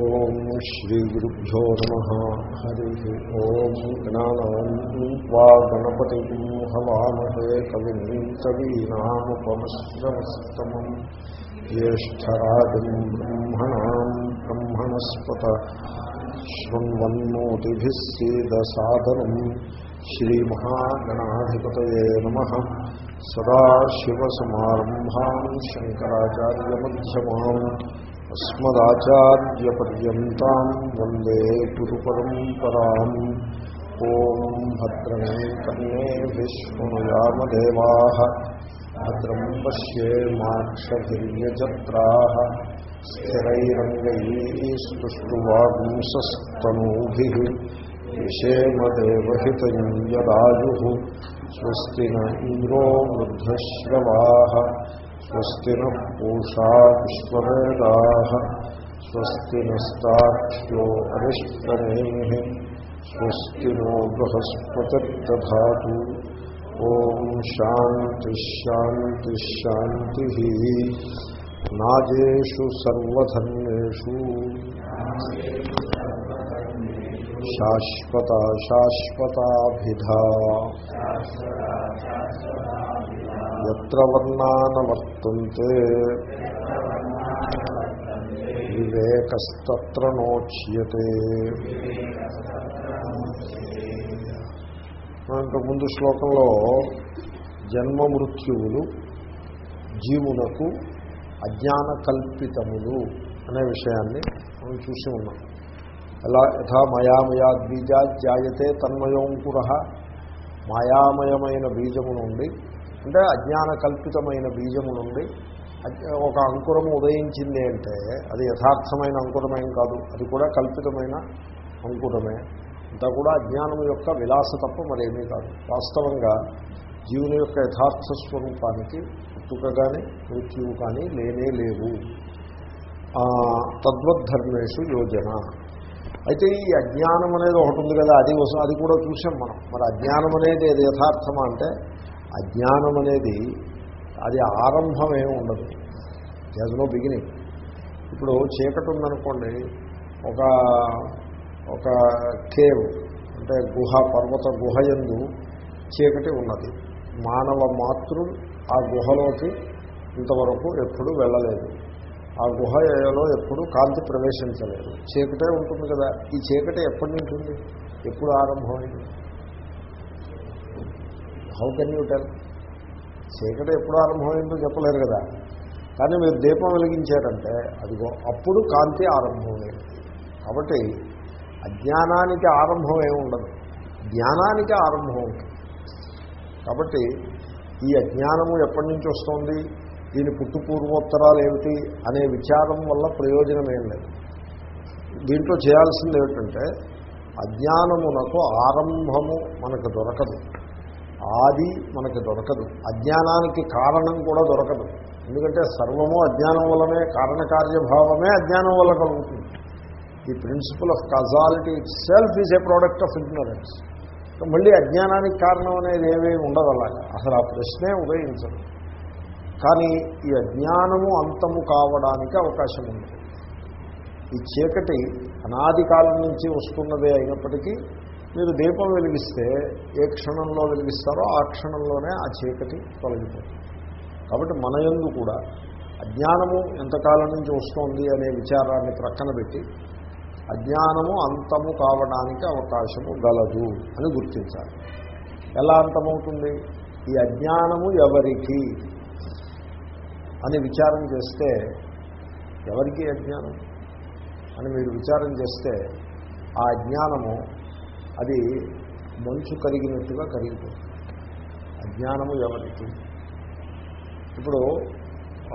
ఓం శ్రీ గురుభ్యో నమ. హరి ఓం జ్ఞానవంత్వా గణపతి హవామహే కవిం కవీనాముపమశ్రవస్తమం. జ్యేష్టరాజం బ్రహ్మణా బ్రహ్మణస్పత శృణ్వన్మోతిభిస్సేదసాదనం శ్రీమహాగణాధిపత సదాశివసమారంభా శంకరాచార్యమ్యమాన్ सदाशिवसमारम्भाम् शङ्कराचार्यमध्यमाम् अस्मदाचार्यपर्यन्ताम् वन्दे गुरुपरम्पराम् ॐ भद्रमे कर्णे विष्णुयामदेवाः भद्रम् पश्येमाक्षभिर्यजत्राः स्थिरैरङ्गैस्तुष्टुवागुंसस्तनूभिः विषेमदेवहितम् यदायुः स्वस्ति न इन्द्रो वृद्धश्रवाः स्वस्ति न पूषा विश्ववेदाः स्वस्ति नस्ताक्ष्यो अरिष्टनेः स्वस्ति नो बृहस्पतिर्दधातु। ॐ शान्तिश्शान्तिश्शान्तिः नाजेषु सर्वधर्मेषु शाश्वता शाश्वताभिधा। ఎత్ర వర్ణానవర్తంతే వివేకస్తత్ర నోచ్యతే. ఇంతకుముందు శ్లోకంలో జన్మ మృత్యువులు జీవులకు అజ్ఞాన కల్పితములు అనే విషయాన్ని మనం చూసి ఉన్నాం. ఎలా యథా మయామయా బీజా జాయతే తన్మయోంకుర మాయామయమైన బీజము నుండి అంటే అజ్ఞాన కల్పితమైన బీజము నుండి ఒక అంకురము ఉదయించింది అంటే అది యథార్థమైన అంకురమేం కాదు. అది కూడా కల్పితమైన అంకురమే. అంతా కూడా అజ్ఞానం యొక్క విలాస తప్ప మరేమీ కాదు. వాస్తవంగా జీవుని యొక్క యథార్థ స్వరూపానికి పుట్టుక కానీ మృత్యువు కానీ లేనే లేవు. తద్వద్ధర్మేషు యోజన. అయితే ఈ అజ్ఞానం అనేది ఒకటి ఉంది కదా అది అది కూడా చూసాం మనం. మరి అజ్ఞానం అనేది అది యథార్థమా అంటే అజ్ఞానం అనేది అది ఆరంభమే ఉండదు. యాజ్ నో బిగినింగ్ ఇప్పుడు చీకటి ఉందనుకోండి ఒక ఒక కేవ్ అంటే గుహ పర్వత గుహ ఎందు చీకటి ఉన్నది. మానవ మాతృ ఆ గుహలోకి ఇంతవరకు ఎప్పుడు వెళ్ళలేదు. ఆ గుహలో ఎప్పుడు కాంతి ప్రవేశించలేదు. చీకటే ఉంటుంది కదా ఈ చీకటి ఎప్పటి నుంచి ఉంది? ఎప్పుడు ఆరంభమైంది? How can you tell? చీకటి ఎప్పుడు ఆరంభమైందో చెప్పలేరు కదా. కానీ మీరు దీపం వెలిగించారంటే అదిగో అప్పుడు కాంతి ఆరంభమైంది. కాబట్టి అజ్ఞానానికి ఆరంభం ఏమి ఉండదు. జ్ఞానానికి ఆరంభం ఉంటుంది కాబట్టి ఈ అజ్ఞానము ఎప్పటి నుంచి వస్తుంది? దీని పుట్టుపూర్వోత్తరాలు ఏమిటి? అనే విచారం వల్ల ప్రయోజనం ఏం లేదు. దీంట్లో చేయాల్సింది ఏమిటంటే అజ్ఞానమునకు ఆరంభము మనకు దొరకదు. ఆది మనకి దొరకదు. అజ్ఞానానికి కారణం కూడా దొరకదు. ఎందుకంటే సర్వము అజ్ఞానం వల్లనే కారణకార్యభావమే అజ్ఞానం వల్ల కలుగుతుంది. ఈ principle of causality itself is a product of ignorance మళ్ళీ అజ్ఞానానికి కారణం అనేది ఏమీ ఉండదు అలాగా. అసలు ఆ ప్రశ్నే ఉదయించదు. కానీ ఈ అజ్ఞానము అంతము కావడానికి అవకాశం ఉంది. ఈ చీకటి అనాది కాలం నుంచి వస్తున్నదే అయినప్పటికీ మీరు దీపం వెలిగిస్తే ఏ క్షణంలో వెలిగిస్తారో ఆ క్షణంలోనే ఆ చీకటి తొలగిపోతుంది. కాబట్టి మన యందు కూడా అజ్ఞానము ఎంతకాలం నుంచి వస్తోంది అనే విచారాన్ని ప్రక్కన పెట్టి అజ్ఞానము అంతము కావడానికి అవకాశము గలదు అని గుర్తించాలి. ఎలా అంతమవుతుంది? ఈ అజ్ఞానము ఎవరికి అని విచారం చేస్తే ఎవరికి అజ్ఞానం? అని మీరు విచారం చేస్తే ఆ అజ్ఞానము అది మంచు కరిగినట్టుగా కరిగిపోతుంది. అజ్ఞానము ఎవరికి? ఇప్పుడు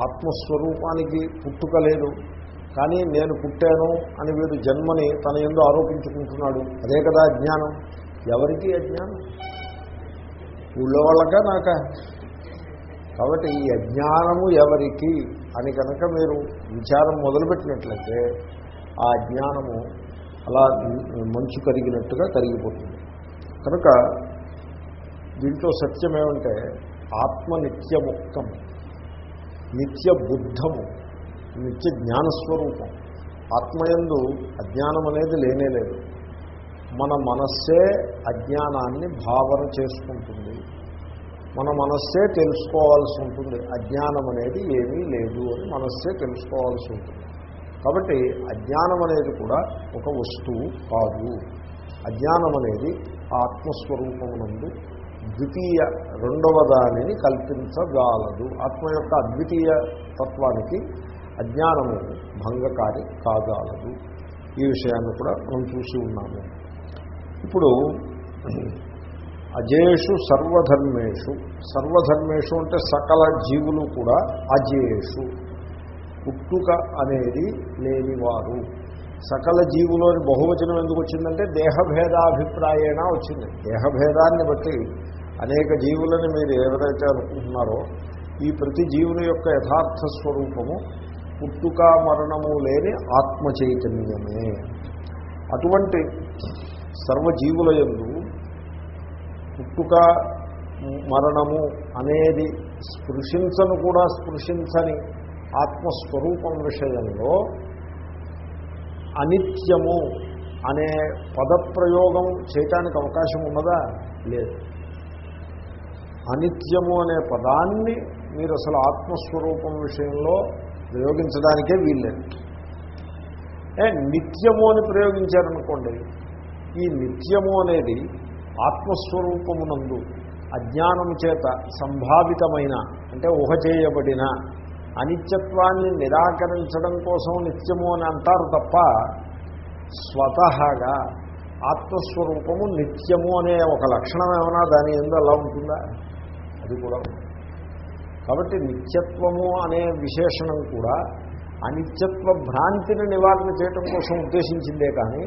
ఆత్మస్వరూపానికి పుట్టుక లేదు కానీ నేను పుట్టాను అని వీడు జన్మని తన ఎందు ఆరోపించుకుంటున్నాడు. అదే కదా అజ్ఞానం. ఎవరికి అజ్ఞానం? ఊళ్ళో వాళ్ళక నాక? కాబట్టి ఈ అజ్ఞానము ఎవరికి అని కనుక మీరు విచారం మొదలుపెట్టినట్లయితే ఆ అజ్ఞానము అలా మంచు కరిగినట్టుగా కరిగిపోతుంది. కనుక దీంట్లో సత్యం ఏమంటే ఆత్మ నిత్యముక్తం నిత్య బుద్ధము నిత్య జ్ఞానస్వరూపం ఆత్మయందు అజ్ఞానం అనేది లేనే లేదు. మన మనస్సే అజ్ఞానాన్ని భావన చేసుకుంటుంది. మన మనస్సే తెలుసుకోవాల్సి ఉంటుంది. అజ్ఞానం అనేది ఏమీ లేదు అని మనస్సే తెలుసుకోవాల్సి ఉంటుంది. కాబట్టి అజ్ఞానం అనేది కూడా ఒక వస్తువు కాదు. అజ్ఞానం అనేది ఆత్మస్వరూపమునందు ద్వితీయ రెండవ దానిని కల్పించగలదు. ఆత్మ యొక్క అద్వితీయ తత్వానికి అజ్ఞానము భంగకారి కాగలదు. ఈ విషయాన్ని కూడా మనం చూసి ఉన్నాము. ఇప్పుడు అజేషు సర్వధర్మేషు. సర్వధర్మేషు అంటే సకల జీవులు కూడా అజేషు. పుట్టుక అనేది లేనివారు. సకల జీవులోని బహువచనం ఎందుకు వచ్చిందంటే దేహభేదాభిప్రాయేణ వచ్చింది. దేహభేదాన్ని బట్టి అనేక జీవులని మీరు ఎవరైతే అనుకుంటున్నారో ఈ ప్రతి జీవుని యొక్క యథార్థ స్వరూపము పుట్టుక మరణము లేని ఆత్మ చైతన్యమే అటువంటి సర్వజీవుల ఎందు పుట్టుక మరణము అనేది స్పృశించను కూడా స్పృశించని ఆత్మస్వరూపం విషయంలో అనిత్యము అనే పదప్రయోగం చేయటానికి అవకాశం ఉన్నదా? లేదు. అనిత్యము అనే పదాన్ని మీరు అసలు ఆత్మస్వరూపం విషయంలో ప్రయోగించడానికే వీల్లేదు. ఏ నిత్యము అని ప్రయోగించారనుకోండి ఈ నిత్యము అనేది ఆత్మస్వరూపమునందు అజ్ఞానము చేత సంభావితమైన అంటే ఊహ చేయబడిన అనిత్యత్వాన్ని నిరాకరించడం కోసం నిత్యము అని అంటారు తప్ప స్వతహాగా ఆత్మస్వరూపము నిత్యము అనే ఒక లక్షణం ఏమైనా దాని ఎందు అలా ఉంటుందా? అది కూడా కాబట్టి నిత్యత్వము అనే విశేషణం కూడా అనిత్యత్వ భ్రాంతిని నివారణ చేయటం కోసం ఉద్దేశించిందే కానీ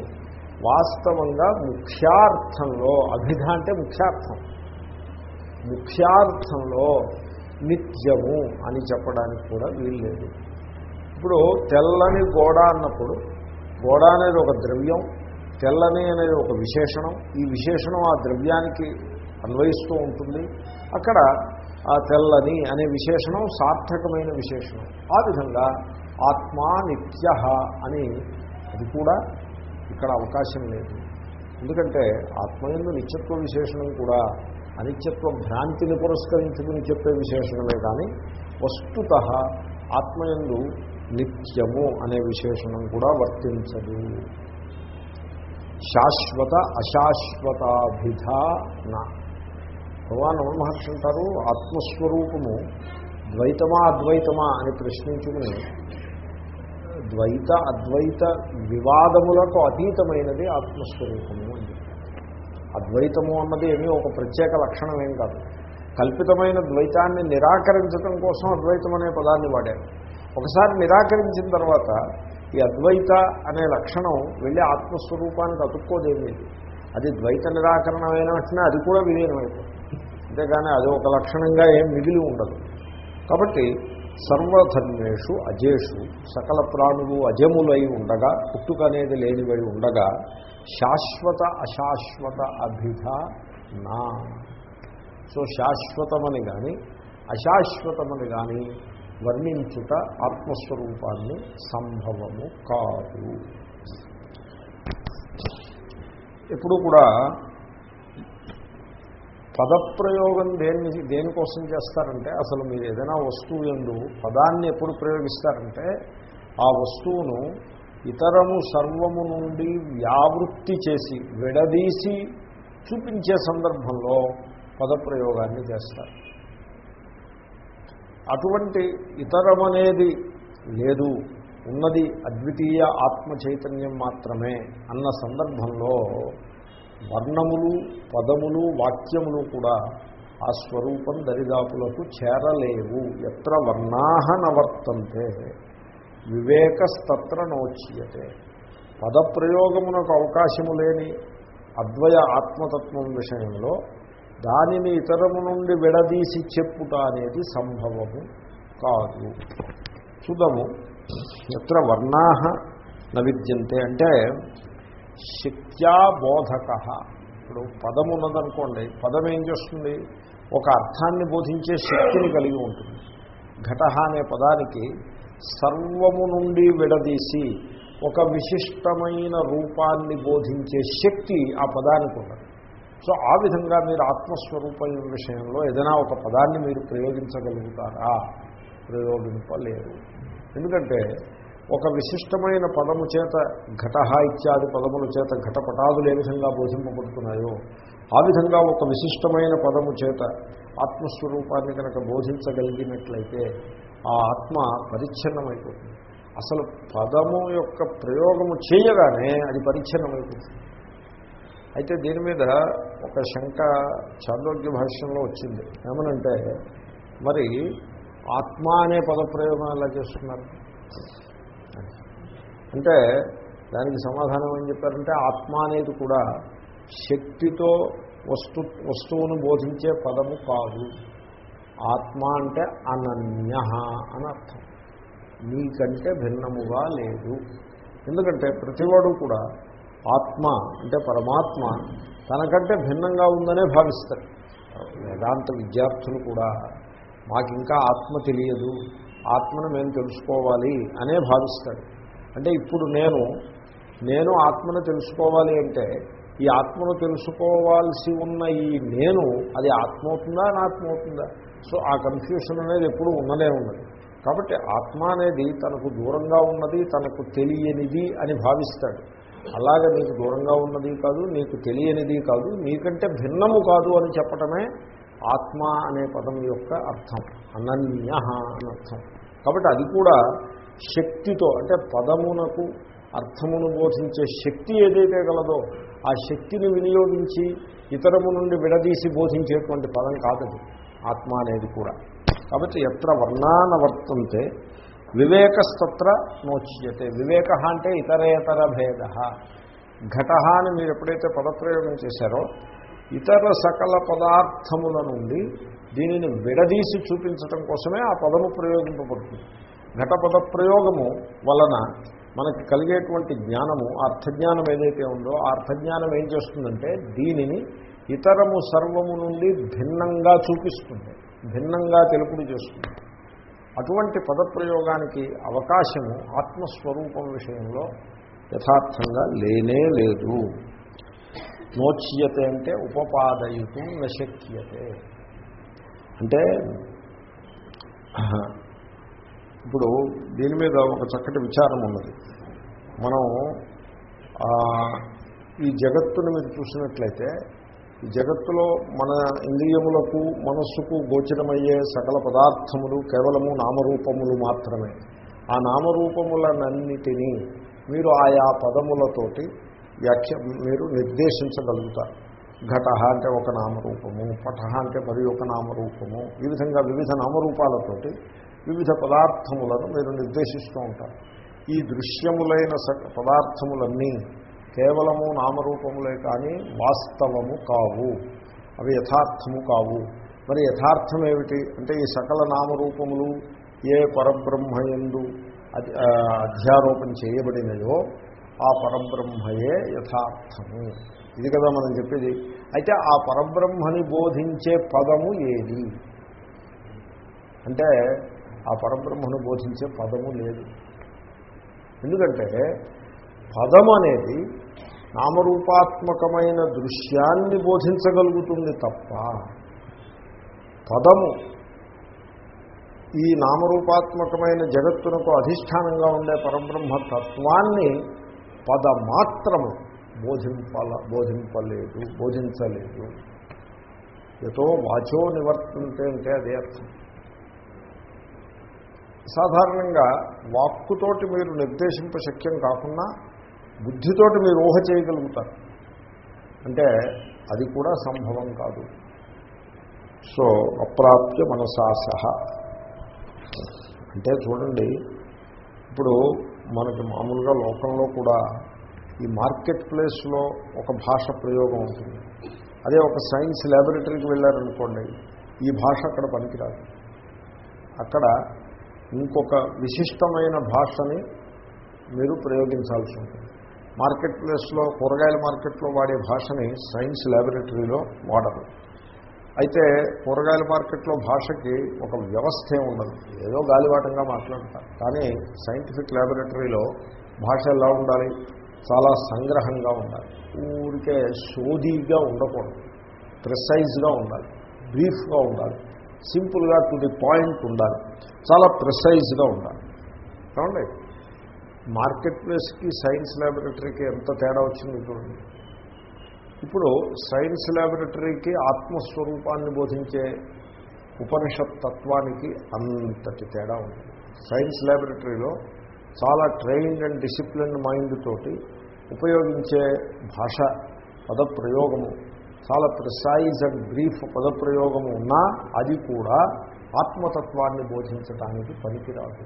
వాస్తవంగా ముఖ్యార్థంలో అభిధ అంటే ముఖ్యార్థం. ముఖ్యార్థంలో నిత్యము అని చెప్పడానికి కూడా వీల్లేదు. ఇప్పుడు తెల్లని గోడ అన్నప్పుడు గోడ అనేది ఒక ద్రవ్యం తెల్లని అనేది ఒక విశేషణం. ఈ విశేషణం ఆ ద్రవ్యానికి అన్వయిస్తూ ఉంటుంది. అక్కడ ఆ తెల్లని అనే విశేషణం సార్థకమైన విశేషణం. ఆ విధంగా ఆత్మా నిత్య అని అది కూడా ఇక్కడ అవకాశం లేదు. ఎందుకంటే ఆత్మయందు నిత్యత్వ విశేషణం కూడా అనిత్యత్వ భ్రాంతిని పురస్కరించుకుని చెప్పే విశేషణమే కానీ వస్తుత ఆత్మయందు నిత్యము అనే విశేషణం కూడా వర్తించదు. శాశ్వత అశాశ్వతాభిధ నా. భగవాన్ మహర్షి అంటారు ఆత్మస్వరూపము ద్వైతమా అద్వైతమా అని ప్రశ్నించుకుని ద్వైత అద్వైత వివాదములకు అతీతమైనది ఆత్మస్వరూపం అద్వైతము అన్నది ఏమీ ఒక ప్రత్యేక లక్షణం ఏం కాదు. కల్పితమైన ద్వైతాన్ని నిరాకరించడం కోసం అద్వైతం అనే పదాన్ని వాడారు. ఒకసారి నిరాకరించిన తర్వాత ఈ అద్వైత అనే లక్షణం వెళ్ళి ఆత్మస్వరూపానికి అతుక్కోదేమీ అది ద్వైత నిరాకరణ అయిన వెంటనే అది కూడా విలీనమైపోతుంది. అంతేగాని అది ఒక లక్షణంగా ఏం మిగిలి ఉండదు. కాబట్టి సర్వధర్మేషు అజేషు సకల ప్రాణులు అజములై ఉండగా పుట్టుక అనేది లేనివై ఉండగా శాశ్వత అశాశ్వత అభిధ నా. సో శాశ్వతమని కానీ అశాశ్వతమని కానీ వర్ణించుట ఆత్మస్వరూపాన్ని సంభవము కాదు. ఎప్పుడు కూడా పదప్రయోగం దేని దేనికోసం చేస్తారంటే అసలు మీరు ఏదైనా వస్తువు ఎందు పదాన్ని ఎప్పుడు ప్రయోగిస్తారంటే ఆ వస్తువును ఇతరము సర్వము నుండి వ్యావృత్తి చేసి విడదీసి చూపించే సందర్భంలో పదప్రయోగాన్ని చేస్తారు. అటువంటి ఇతరమనేది లేదు. ఉన్నది అద్వితీయ ఆత్మ చైతన్యం మాత్రమే అన్న సందర్భంలో వర్ణములు పదములు వాక్యములు కూడా ఆ స్వరూపం దరిదాపులకు చేరలేవు. ఎత్ర వర్ణాహ నవర్తంతే? వివేకస్తత్ర నోచ్యతే పదప్రయోగమునకు అవకాశము లేని అద్వయ ఆత్మతత్వం విషయంలో దానిని ఇతరము నుండి విడదీసి చెప్పుట అనేది సంభవము కాదు. చూద్దాము. ఎత్ర వర్ణాహ విద్యంతే. అంటే శక్త్యా బోధక. ఇప్పుడు పదం ఉన్నదనుకోండి పదం ఏం చేస్తుంది? ఒక అర్థాన్ని బోధించే శక్తిని కలిగి ఉంటుంది. ఘట అనే పదానికి సర్వము నుండి విడదీసి ఒక విశిష్టమైన రూపాన్ని బోధించే శక్తి ఆ పదానికి ఉన్నది. సో ఆ విధంగా మీరు ఆత్మస్వరూపం విషయంలో ఏదైనా ఒక పదాన్ని మీరు ప్రయోగించగలుగుతారా? ప్రయోగింపలేరు ఎందుకంటే ఒక విశిష్టమైన పదము చేత ఘటహ ఇత్యాది పదముల చేత ఘటపటాదులు ఏ విధంగా బోధింపబడుతున్నాయో ఆ విధంగా ఒక విశిష్టమైన పదము చేత ఆత్మస్వరూపాన్ని కనుక బోధించగలిగినట్లయితే ఆ ఆత్మ పరిచ్ఛిన్నమైపోతుంది. అసలు పదము యొక్క ప్రయోగము చేయగానే అది పరిచ్ఛిన్నమైపోతుంది. అయితే దీని మీద ఒక శంక చాంద్రోగ్య భాష్యంలో వచ్చింది. ఏమనంటే మరి ఆత్మ అనే పదప్రయోగం ఎలా చేస్తున్నారు? అంటే దానికి సమాధానం ఏం చెప్పారంటే ఆత్మ అనేది కూడా శక్తితో వస్తు వస్తువును బోధించే పదము కాదు. ఆత్మ అంటే అనన్య అని అర్థం. నీకంటే భిన్నముగా లేదు. ఎందుకంటే ప్రతివాడు కూడా ఆత్మ అంటే పరమాత్మ తనకంటే భిన్నంగా ఉందనే భావిస్తారు. వేదాంత విద్యార్థులు కూడా మాకింకా ఆత్మ తెలియదు ఆత్మను మేము తెలుసుకోవాలి అనే భావిస్తాడు అంటే ఇప్పుడు నేను నేను ఆత్మను తెలుసుకోవాలి అంటే ఈ ఆత్మను తెలుసుకోవాల్సి ఉన్న ఈ నేను అది ఆత్మ అవుతుందా అనాత్మ అవుతుందా సో ఆ కన్ఫ్యూషన్ అనేది ఎప్పుడు ఉన్నదే ఉన్నది. కాబట్టి ఆత్మ అనేది తనకు దూరంగా ఉన్నది తనకు తెలియనిది అని భావిస్తాడు. అలాగే నీకు దూరంగా ఉన్నది కాదు నీకు తెలియనిది కాదు నీకంటే భిన్నము కాదు అని చెప్పటమే ఆత్మ అనే పదం యొక్క అర్థం. అనన్య అని అర్థం. కాబట్టి అది కూడా శక్తితో అంటే పదమునకు అర్థమును బోధించే శక్తి ఏదైతే గలదో ఆ శక్తిని వినియోగించి ఇతరము నుండి విడదీసి బోధించేటువంటి పదం కాదది. ఆత్మ అనేది కూడా. కాబట్టి ఎత్ర వర్ణాన వర్తంతే వివేకస్తత్ర నోచ్యతే. వివేక అంటే ఇతరేతర భేద. ఘట అని మీరు ఎప్పుడైతే పదప్రయోగం చేశారో ఇతర సకల పదార్థముల నుండి దీనిని విడదీసి చూపించటం కోసమే ఆ పదము ప్రయోగింపబడుతుంది. ఘట పద ప్రయోగము వలన మనకి కలిగేటువంటి జ్ఞానము అర్థజ్ఞానం ఏదైతే ఉందో ఆ అర్థజ్ఞానం ఏం చేస్తుందంటే దీనిని ఇతరము సర్వము నుండి భిన్నంగా చూపిస్తుంది భిన్నంగా తెలుపుడు చేస్తుంది. అటువంటి పదప్రయోగానికి అవకాశము ఆత్మస్వరూపం విషయంలో యథార్థంగా లేనే లేదు. నోచ్యతే అంటే ఉపపాదయుతం నశక్యతే. అంటే ఇప్పుడు దీని మీద ఒక చక్కటి విచారం ఉన్నది. మనం ఈ జగత్తును మీరు చూసినట్లయితే ఈ జగత్తులో మన ఇంద్రియములకు మనస్సుకు గోచరమయ్యే సకల పదార్థములు కేవలము నామరూపములు మాత్రమే. ఆ నామరూపములనన్నిటినీ మీరు ఆయా పదములతోటి వ్యాఖ్య మీరు నిర్దేశించగలుగుతారు. ఘట అంటే ఒక నామరూపము పట అంటే మరి ఒక నామరూపము ఈ విధంగా వివిధ నామరూపాలతోటి వివిధ పదార్థములను మీరు నిర్దేశిస్తూ ఉంటారు. ఈ దృశ్యములైన పదార్థములన్నీ కేవలము నామరూపములే కానీ వాస్తవము కావు. అవి యథార్థము కావు. మరి యథార్థం ఏమిటి? అంటే ఈ సకల నామరూపములు ఏ పరబ్రహ్మయందు అధ్యారోపణ చేయబడినయో ఆ పరబ్రహ్మయే యథార్థము. ఇది కదా మనం చెప్పేది. అయితే ఆ పరబ్రహ్మని బోధించే పదము ఏది? అంటే ఆ పరబ్రహ్మను బోధించే పదము లేదు. ఎందుకంటే పదం అనేది నామరూపాత్మకమైన దృశ్యాన్ని బోధించగలుగుతుంది తప్ప పదము ఈ నామరూపాత్మకమైన జగత్తునకు అధిష్టానంగా ఉండే పరబ్రహ్మ తత్వాన్ని పద మాత్రము బోధింపల బోధింపలేదు బోధించలేదు. ఎతో వాచో నివర్తంతే అంటే అదే అర్థం. సాధారణంగా వాక్కుతోటి మీరు నిర్దేశింప శక్యం కాకుండా బుద్ధితోటి మీరు ఊహ చేయగలుగుతారు. అంటే అది కూడా సంభవం కాదు. సో అప్రాప్య మనసాసహ అంటే చూడండి ఇప్పుడు మనకి మామూలుగా లోకంలో కూడా ఈ మార్కెట్ ప్లేస్లో ఒక భాష ప్రయోగం ఉంటుంది. అదే ఒక సైన్స్ ల్యాబొరేటరీకి వెళ్ళారనుకోండి ఈ భాష అక్కడ పనికిరాదు. అక్కడ ఇంకొక విశిష్టమైన భాషని మీరు ప్రయోగించాల్సి ఉంటుంది. మార్కెట్ ప్లేస్లో కూరగాయల మార్కెట్లో వాడే భాషని సైన్స్ ల్యాబొరేటరీలో వాడరు. అయితే కూరగాయల మార్కెట్లో భాషకి ఒక వ్యవస్థే ఉండదు. ఏదో గాలివాటంగా మాట్లాడతారు కానీ సైంటిఫిక్ ల్యాబొరేటరీలో భాష ఎలా ఉండాలి? చాలా సంగ్రహంగా ఉండాలి. ఊరికే సోదీగా ఉండకూడదు. ప్రిసైజ్గా ఉండాలి. బ్రీఫ్గా ఉండాలి. సింపుల్గా టు ది పాయింట్ ఉండాలి. చాలా ప్రిసైజ్గా ఉండాలి. కావండి మార్కెట్ ప్లేస్కి సైన్స్ ల్యాబొరేటరీకి ఎంత తేడా వచ్చింది చూడండి. ఇప్పుడు సైన్స్ ల్యాబొరేటరీకి ఆత్మస్వరూపాన్ని బోధించే ఉపనిషత్ తత్వానికి అంతటి తేడా ఉంది. సైన్స్ ల్యాబొరేటరీలో చాలా ట్రైన్డ్ అండ్ డిసిప్లిన్ మైండ్ తోటి ఉపయోగించే భాష పదప్రయోగము చాలా ప్రిసైజ్ అండ్ బ్రీఫ్ పదప్రయోగం ఉన్నా అది కూడా ఆత్మతత్వాన్ని బోధించడానికి పనికిరాదు.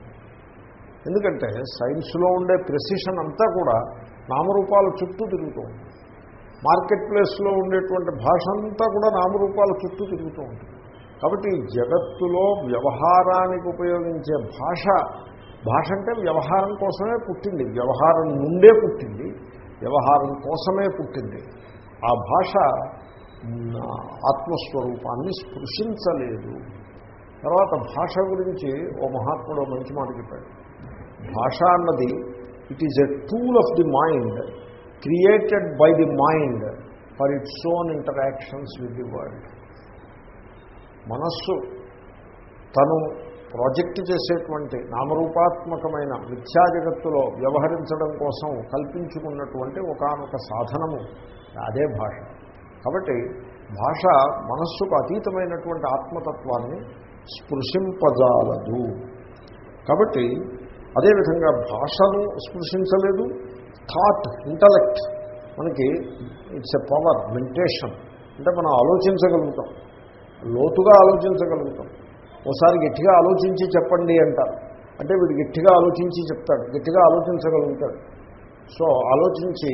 ఎందుకంటే సైన్స్లో ఉండే ప్రెసిషన్ అంతా కూడా నామరూపాల చుట్టూ తిరుగుతూ ఉంటుంది. మార్కెట్ ప్లేస్లో ఉండేటువంటి భాష అంతా కూడా నామరూపాల చుట్టూ తిరుగుతూ ఉంటుంది. కాబట్టి జగత్తులో వ్యవహారానికి ఉపయోగించే భాష భాష అంటే వ్యవహారం కోసమే పుట్టింది. వ్యవహారం నుండే పుట్టింది. వ్యవహారం కోసమే పుట్టింది. ఆ భాష ఆత్మస్వరూపాన్ని స్పృశించలేదు. తర్వాత భాష గురించి ఓ మహాత్ముడు మంచి మాట చెప్పాడు. భాష అన్నది it is a tool of the mind created by the mind for its own interactions with the world మనస్సు తను ప్రాజెక్ట్ చేసేటువంటి నామరూపాత్మకమైన మిథ్యా జగత్తులో వ్యవహరించడం కోసం కల్పించుకున్నటువంటి ఒకానొక సాధనము అదే భాష. కాబట్టి భాష మనస్సుకు అతీతమైనటువంటి ఆత్మతత్వాన్ని స్పృశింపజాలదు. కాబట్టి అదేవిధంగా భాషను స్పృశించలేదు. థాట్ ఇంటలెక్ట్ మనకి ఇట్స్ ఎ పవర్ మెంటేషన్ అంటే మనం ఆలోచించగలుగుతాం. లోతుగా ఆలోచించగలుగుతాం. ఒకసారి గట్టిగా ఆలోచించి చెప్పండి అంటారు. అంటే వీడు గట్టిగా ఆలోచించి చెప్తాడు. గట్టిగా ఆలోచించగలుగుతాడు. సో ఆలోచించి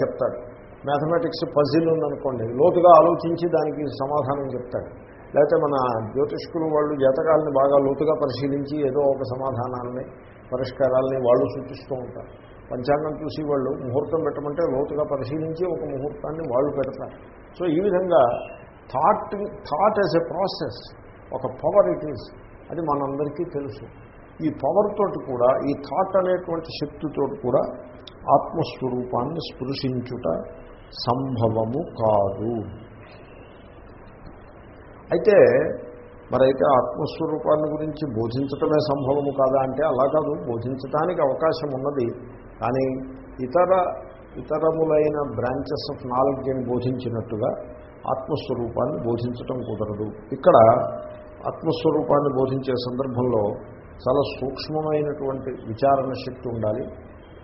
చెప్తాడు. మ్యాథమెటిక్స్ పజిల్ ఉందనుకోండి లోతుగా ఆలోచించి దానికి సమాధానం చెప్తాడు. లేకపోతే మన జ్యోతిష్కులు వాళ్ళు జాతకాలని బాగా లోతుగా పరిశీలించి ఏదో ఒక సమాధానాలని పరిష్కారాలని వాళ్ళు సూచిస్తూ ఉంటారు. పంచాంగం చూసి వాళ్ళు ముహూర్తం పెట్టమంటే లోతుగా పరిశీలించి ఒక ముహూర్తాన్ని వాళ్ళు పెడతారు. సో ఈ విధంగా thought thought as a process ఒక పవర్ ఇట్ ఈస్ అది మనందరికీ తెలుసు. ఈ పవర్ తోటి కూడా ఈ థాట్ అనేటువంటి శక్తితో కూడా ఆత్మస్వరూపాన్ని స్పృశించుట సంభవము కాదు. అయితే మరైతే ఆత్మస్వరూపాన్ని గురించి బోధించటమే సంభవము కాదా అంటే అలా కాదు. బోధించటానికి అవకాశం ఉన్నది. కానీ ఇతర ఇతరములైన బ్రాంచెస్ ఆఫ్ నాలెడ్జ్ని బోధించినట్టుగా ఆత్మస్వరూపాన్ని బోధించటం కుదరదు. ఇక్కడ ఆత్మస్వరూపాన్ని బోధించే సందర్భంలో చాలా సూక్ష్మమైనటువంటి విచారణ శక్తి ఉండాలి.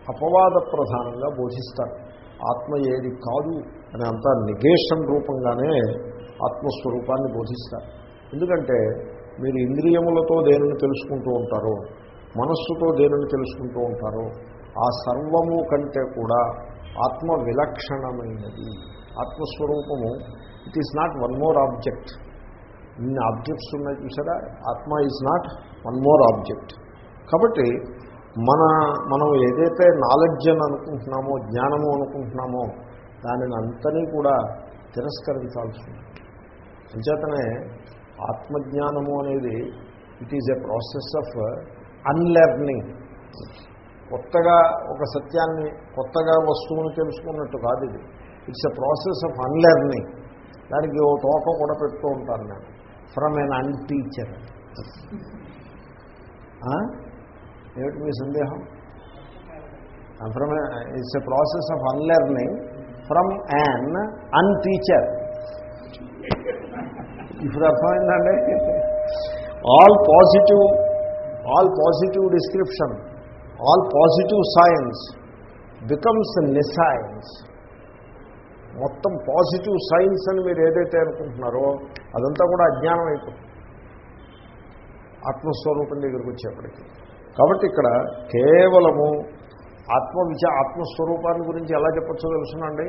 అపవాద ప్రధానంగా బోధిస్తారు. ఆత్మ ఏది కాదు అని అంతా నిగేషన్ రూపంగానే ఆత్మస్వరూపాన్ని బోధిస్తారు. ఎందుకంటే మీరు ఇంద్రియములతో దేనిని తెలుసుకుంటూ ఉంటారో మనస్సుతో దేనిని తెలుసుకుంటూ ఉంటారో ఆ సర్వము కంటే కూడా ఆత్మ విలక్షణమైనది. ఆత్మస్వరూపము it is not one more object ఇన్ని ఆబ్జెక్ట్స్ ఉన్నాయి చూసారా? Atma is not one more object కాబట్టి మన మనం ఏదైతే నాలెడ్జ్ అని అనుకుంటున్నామో జ్ఞానము అనుకుంటున్నామో దానిని అంతనీ కూడా తిరస్కరించాల్సి ఉంది అంచేతనే ఆత్మజ్ఞానము అనేది it is a process of unlearning కొత్తగా ఒక సత్యాన్ని కొత్తగా వస్తువుని తెలుసుకున్నట్టు కాదు ఇది. It's a process of unlearning దానికి ఓ తోక కూడా పెడుతూ ఉంటాను నేను ఫ్రమ్ ఎన్ అన్ టీచర్ ఏమిటి మీ సందేహం? From it's a process of unlearning from an un teacher ఇప్పుడు అర్థమైందండి? All positive all positive description all positive signs becomes నిసైన్స్ మొత్తం పాజిటివ్ సైన్స్ అని మీరు ఏదైతే అనుకుంటున్నారో అదంతా కూడా అజ్ఞానం అయిపోతుంది ఆత్మస్వరూపం దగ్గరికి వచ్చేప్పటికీ. కాబట్టి ఇక్కడ కేవలము ఆత్మ విచా ఆత్మస్వరూపాన్ని గురించి ఎలా చెప్పచ్చో తెలుసునండి?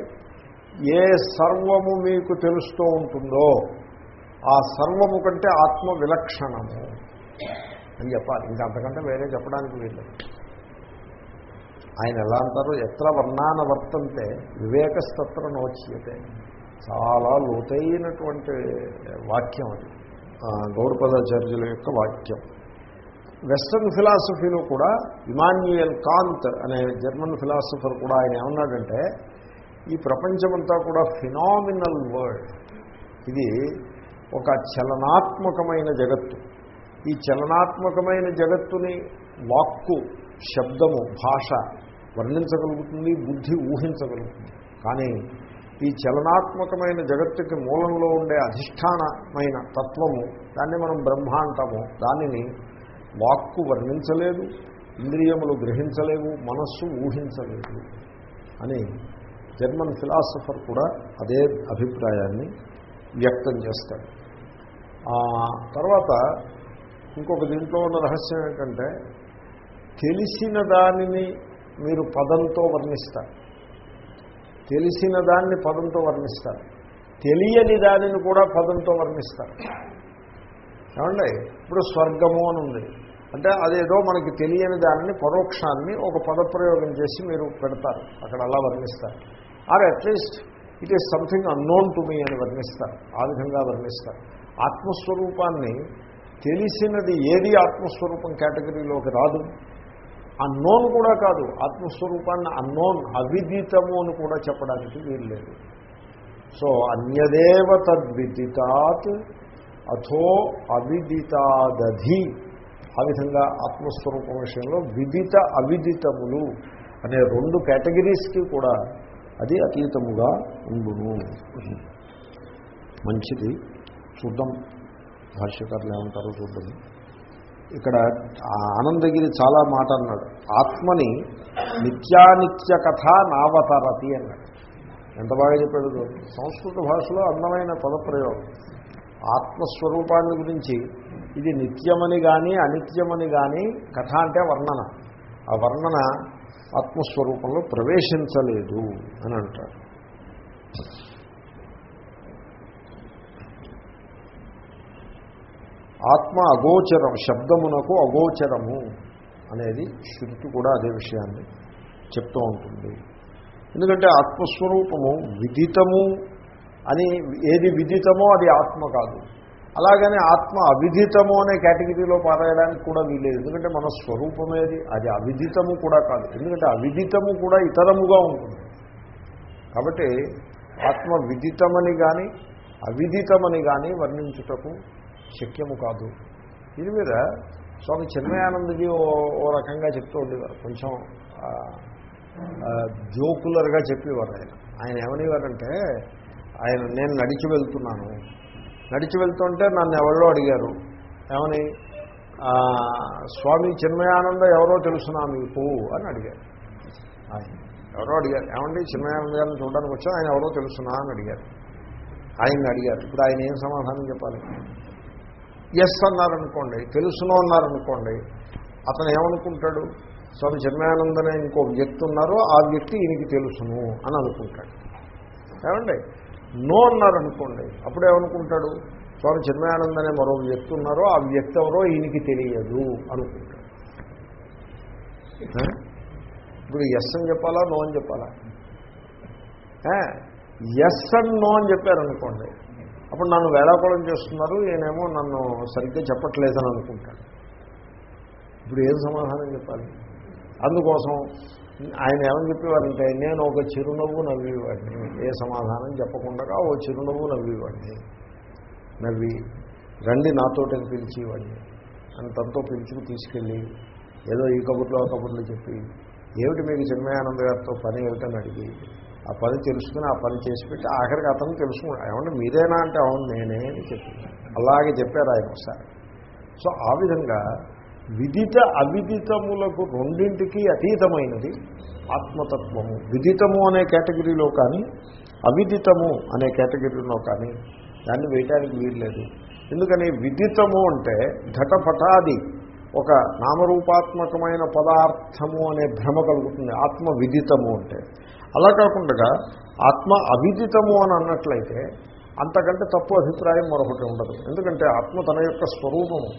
ఏ సర్వము మీకు తెలుస్తూ ఉంటుందో ఆ సర్వము కంటే ఆత్మ విలక్షణము అని చెప్పాలి. ఇంకా అంతకంటే వేరే చెప్పడానికి వీళ్ళు ఆయన ఎలా అంటారు? ఎత్ర వర్ణాన వర్తంతే వివేకస్తత్ర నోచ్యతే. చాలా లోతైనటువంటి వాక్యం అది. గౌరపదాచార్యుల యొక్క వాక్యం. వెస్ట్రన్ ఫిలాసఫీలో కూడా ఇమాన్యుయల్ కాంత్ అనే జర్మన్ ఫిలాసఫర్ కూడా ఆయన ఏమన్నాడంటే ఈ ప్రపంచమంతా కూడా ఫినామినల్ వరల్డ్. ఇది ఒక చలనాత్మకమైన జగత్తు. ఈ చలనాత్మకమైన జగత్తుని వాక్కు శబ్దము భాష వర్ణించగలుగుతుంది బుద్ధి ఊహించగలుగుతుంది. కానీ ఈ చలనాత్మకమైన జగత్తుకి మూలంలో ఉండే అధిష్టానమైన తత్వము దాన్ని మనం బ్రహ్మ అంటాము. దానిని వాక్కు వర్ణించలేదు ఇంద్రియములు గ్రహించలేవు మనస్సు ఊహించలేదు అని జర్మన్ ఫిలాసఫర్ కూడా అదే అభిప్రాయాన్ని వ్యక్తం చేస్తాడు. తర్వాత ఇంకొక దీంట్లో ఉన్న రహస్యం ఏంటంటే తెలిసిన దానిని మీరు పదంతో వర్ణిస్తారు. తెలిసిన దాన్ని పదంతో వర్ణిస్తారు. తెలియని దానిని కూడా పదంతో వర్ణిస్తారు. ఏమండి? ఇప్పుడు స్వర్గము అని ఉంది. అంటే అదేదో మనకి తెలియని దానిని పరోక్షాన్ని ఒక పదప్రయోగం చేసి మీరు పెడతారు. అక్కడ అలా వర్ణిస్తారు. Or at least it is something unknown to me అని వర్ణిస్తారు. ఆ విధంగా వర్ణిస్తారు. ఆత్మస్వరూపాన్ని తెలిసినది ఏది ఆత్మస్వరూపం కేటగిరీలోకి రాదు. అన్నోన్ కూడా కాదు. ఆత్మస్వరూపాన్ని అన్నోన్ అవిదితము అని కూడా చెప్పడానికి వీలు లేదు. సో అన్యదేవ తద్విదితాత్ అథో అవిదితాదధి. ఆ విధంగా ఆత్మస్వరూపం విషయంలో విదిత అవిదితములు అనే రెండు కేటగిరీస్కి కూడా అది అతీతముగా ఉండును. మంచిది. చూద్దాం. భాష్యకర్లు ఏమంటారో చూద్దాం. ఇక్కడ ఆనందగిరి చాలా మాట అన్నాడు. ఆత్మని నిత్యానిత్య కథ నావతరతి అన్నాడు. ఎంత బాగా చెప్పాడు సంస్కృత భాషలో అందమైన పదప్రయోగం. ఆత్మస్వరూపాన్ని గురించి ఇది నిత్యమని కానీ అనిత్యమని కానీ కథ అంటే వర్ణన. ఆ వర్ణన ఆత్మస్వరూపంలో ప్రవేశించలేదు అని అంటారు. ఆత్మ అగోచరం శబ్దమునకు అగోచరము అనేది శృతి కూడా అదే విషయాన్ని చెప్తూ ఉంటుంది. ఎందుకంటే ఆత్మస్వరూపము విదితము అని ఏది విదితమో అది ఆత్మ కాదు. అలాగని ఆత్మ అవిదితము అనే కేటగిరీలో పారాయడానికి కూడా వీలేదు. ఎందుకంటే మన స్వరూపమేది అది అవిదితము కూడా కాదు. ఎందుకంటే అవిదితము కూడా ఇతరముగా ఉంటుంది. కాబట్టి ఆత్మ విదితమని కానీ అవిదితమని కానీ వర్ణించుటకు శక్యము కాదు. దీని మీద స్వామి చిన్మయానందజీ ఓ ఓ రకంగా చెప్తూ ఉండేవారు. కొంచెం జోకులర్గా చెప్పేవారు ఆయన. ఆయన ఏమనేవారంటే ఆయన నేను నడిచి వెళ్తున్నాను. నడిచి వెళ్తుంటే నన్ను ఎవరో అడిగారు. ఏమని? స్వామి చిన్మయానంద ఎవరో తెలుసునా మీకు? అని అడిగారు. ఆయన ఎవరో అడిగారు. ఏమండి? చిన్మయానంద గారిని చూడడానికి వచ్చా ఆయన ఎవరో తెలుసునా అని అడిగారు. ఆయన్ని అడిగారు. ఇప్పుడు ఆయన ఏం సమాధానం చెప్పాలి? ఎస్ అన్నారనుకోండి. తెలుసునో అన్నారనుకోండి. అతను ఏమనుకుంటాడు? స్వామి చిన్మయానందనే ఇంకో వ్యక్తి ఉన్నారో ఆ వ్యక్తి ఈయనకి తెలుసును అని అనుకుంటాడు. ఏమండి? నో అన్నారనుకోండి అప్పుడు ఏమనుకుంటాడు? స్వామి చిన్మయానంద అనే మరో వ్యక్తి ఉన్నారో ఆ వ్యక్తి ఎవరో ఈయనకి తెలియదు అనుకుంటాడు. ఇప్పుడు ఎస్ అని చెప్పాలా నో అని చెప్పాలా? ఎస్ అండ్ నో అని చెప్పారనుకోండి అప్పుడు నన్ను వేళాకోళం చేస్తున్నారు ఈయనేమో నన్ను సరిగ్గా చెప్పట్లేదని అనుకుంటాడు. ఇప్పుడు ఏం సమాధానం చెప్పాలి? అందుకోసం ఆయన ఏమని చెప్పేవారంటే నేను ఒక చిరునవ్వు నవ్వేవాడిని. ఏ సమాధానం చెప్పకుండా ఓ చిరునవ్వు నవ్వేవాడిని. నవ్వి రండి నాతోటి పిలిచేవాడిని. అని తనతో పిలుచుకు తీసుకెళ్ళి ఏదో ఈ కబుర్లో ఆ కబుర్లు చెప్పి ఏమిటి మీకు చిన్మయానంద గారితో పని ఏమిటని అడిగి ఆ పని తెలుసుకుని ఆ పని చేసి పెట్టి ఆఖరికి అతను తెలుసుకున్నాడు. ఏమంటే మీరేనా? అంటే అవును నేనే అని చెప్పి. అలాగే చెప్పారు ఆయన ఒకసారి. సో ఆ విధంగా విదిత అవిదితములకు రెండింటికి అతీతమైనది ఆత్మతత్వము. విదితము అనే కేటగిరీలో కానీ అవిదితము అనే కేటగిరీలో కానీ దాన్ని వేయటానికి వీల్లేదు. ఎందుకని? విదితము అంటే ఘటపటాది ఒక నామరూపాత్మకమైన పదార్థము అనే భ్రమ కలుగుతుంది. ఆత్మ విదితము అంటే. అలా కాకుండా ఆత్మ అవిదితము అని అన్నట్లయితే అంతకంటే తప్పు అభిప్రాయం మరొకటి ఉండదు. ఎందుకంటే ఆత్మ తన యొక్క స్వరూపము.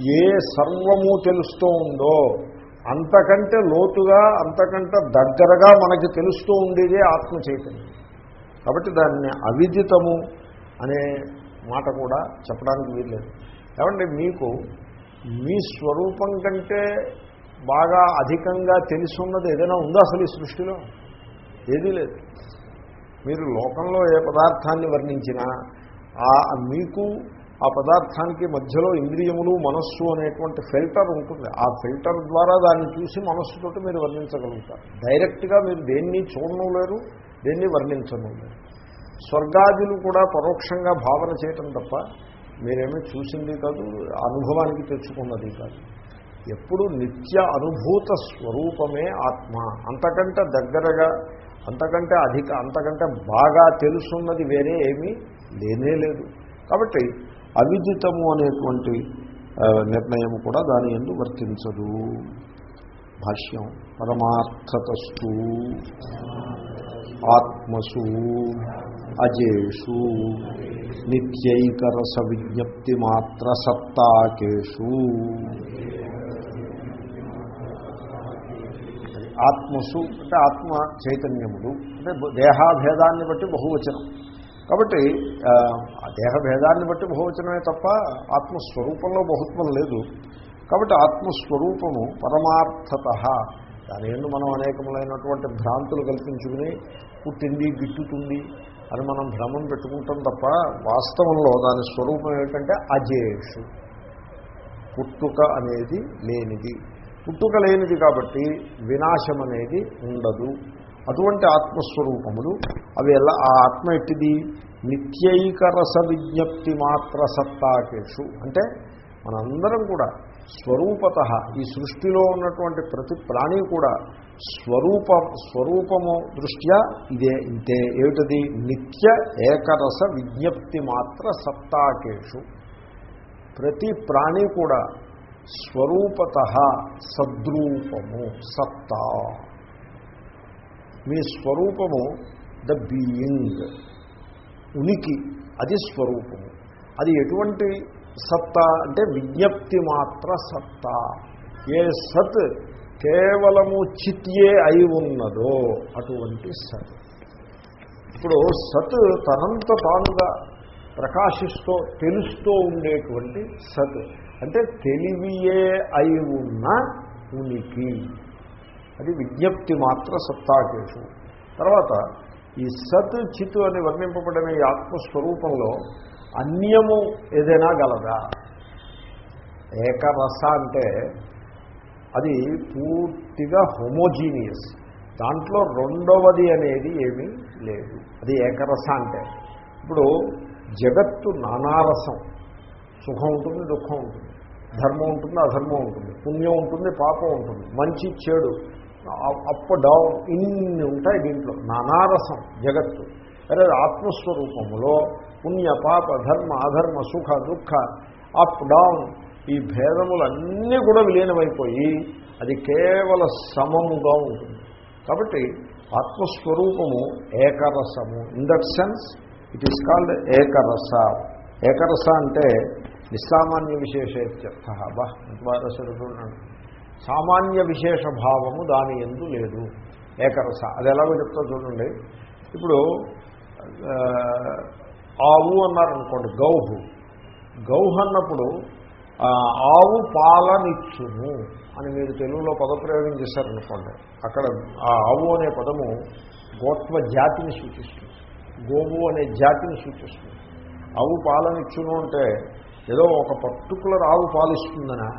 ఏ సర్వము తెలుస్తూ ఉందో అంతకంటే లోతుగా అంతకంటే దగ్గరగా మనకి తెలుస్తూ ఉండేదే ఆత్మ చైతన్యం. కాబట్టి దాన్ని అవిదితము అనే మాట కూడా చెప్పడానికి వీల్లేదు. ఏమంటే మీకు మీ స్వరూపం కంటే బాగా అధికంగా తెలుసున్నది ఏదైనా ఉందా అసలు ఈ సృష్టిలో? ఏదీ లేదు. మీరు లోకంలో ఏ పదార్థాన్ని వర్ణించినా ఆ మీకు ఆ పదార్థానికి మధ్యలో ఇంద్రియములు మనస్సు అనేటువంటి ఫిల్టర్ ఉంటుంది. ఆ ఫిల్టర్ ద్వారా దాన్ని చూసి మనస్సుతోటి మీరు వర్ణించగలుగుతారు. డైరెక్ట్గా మీరు దేన్ని చూడడం లేరు దేన్ని వర్ణించను లేరు స్వర్గాదులు కూడా పరోక్షంగా భావన చేయటం తప్ప మీరేమీ చూసింది కాదు అనుభవానికి తెచ్చుకున్నది కాదు. ఎప్పుడు నిత్య అనుభూత స్వరూపమే ఆత్మ. అంతకంటే దగ్గరగా అంతకంటే అధిక అంతకంటే బాగా తెలుసున్నది వేరే ఏమీ లేనే లేదు. కాబట్టి అవిదితము అనేటువంటి నిర్ణయం కూడా దాని ఎందు వర్తించదు. భాష్యం పరమార్థతస్తు ఆత్మసు అజేషు నిత్యైకరస విజ్ఞప్తి మాత్ర సత్తాకేషు ఆత్మసు అంటే ఆత్మ చైతన్యములు అంటే దేహాభేదాన్ని బట్టి బహువచనం. కాబట్టి దేహ భేదాన్ని బట్టి బహువచనమే తప్ప ఆత్మస్వరూపంలో బహుత్వం లేదు. కాబట్టి ఆత్మస్వరూపము పరమార్థత. దాని ఎందు మనం అనేకములైనటువంటి భ్రాంతులు కల్పించుకుని పుట్టింది గిట్టుతుంది అని మనం భ్రమం పెట్టుకుంటాం తప్ప వాస్తవంలో దాని స్వరూపం ఏమిటంటే అజేషు. పుట్టుక అనేది లేనిది. పుట్టుక లేనిది కాబట్టి వినాశం అనేది ఉండదు. అటువంటి ఆత్మస్వరూపములు అవి ఎలా ఆ ఆత్మ ఎట్టిది? నిత్యైకరస విజ్ఞప్తి మాత్ర సత్తాకేషు. అంటే మనందరం కూడా స్వరూపత ఈ సృష్టిలో ఉన్నటువంటి ప్రతి ప్రాణి కూడా స్వరూప స్వరూపము దృష్ట్యా ఇదే ఇంతే. ఏమిటది? నిత్య ఏకరస విజ్ఞప్తి మాత్ర సత్తాకేషు. ప్రతి ప్రాణి కూడా స్వరూపత సద్రూపము సత్తా. మీ స్వరూపము ద బీయింగ్. ఉనికి అది స్వరూపము. అది ఎటువంటి సత్తా అంటే విజ్ఞప్తి మాత్ర సత్తా. ఏ సత్ కేవలము చిత్యే అయి ఉన్నదో అటువంటి సత్. ఇప్పుడు సత్ తనంత తానుగా ప్రకాశిస్తూ తెలుస్తూ ఉండేటువంటి సత్. అంటే తెలివియే అయి ఉన్న ఉనికి. అది విజ్ఞప్తి మాత్ర సత్తాకేషు తర్వాత ఈ సత్ చిత్ అని వర్ణింపబడిన ఈ ఆత్మస్వరూపంలో అన్యము ఏదైనా గలదా? ఏకరస అంటే అది పూర్తిగా హోమోజీనియస్. దాంట్లో రెండవది అనేది ఏమీ లేదు. అది ఏకరస అంటే. ఇప్పుడు జగత్తు నానారసం. సుఖం ఉంటుంది దుఃఖం ఉంటుంది. ధర్మం ఉంటుంది అధర్మం ఉంటుంది. పుణ్యం ఉంటుంది పాపం ఉంటుంది. మంచి చెడు. అప్ డౌన్ ఇన్ని ఉంటాయి దీంట్లో. నానారసం జగత్తు. అదే ఆత్మస్వరూపములో పుణ్య పాప ధర్మ అధర్మ సుఖ దుఃఖ అప్ డౌన్ ఈ భేదములన్నీ కూడా విలీనమైపోయి అది కేవల సమముగా ఉంటుంది. కాబట్టి ఆత్మస్వరూపము ఏకరసము. In that sense it is called ఏకరస. ఏకరస అంటే నిస్సామాన్య విశేషేత్యర్థ. బా బాగా సామాన్య విశేష భావము దాని ఎందు లేదు. ఏకరస. అది ఎలాగో చెప్తా చూడండి. ఇప్పుడు ఆవు అన్నారనుకోండి గౌహు. గౌహ అన్నప్పుడు ఆవు పాలనిచ్చును అని మీరు తెలుగులో పదప్రయోగం చేశారనుకోండి అక్కడ ఆ ఆవు అనే పదము గోత్వ జాతిని సూచిస్తుంది. గోవు అనే జాతిని సూచిస్తుంది. ఆవు పాలనిచ్చును అంటే ఏదో ఒక పర్టికులర్ ఆవు పాలిస్తుందనా?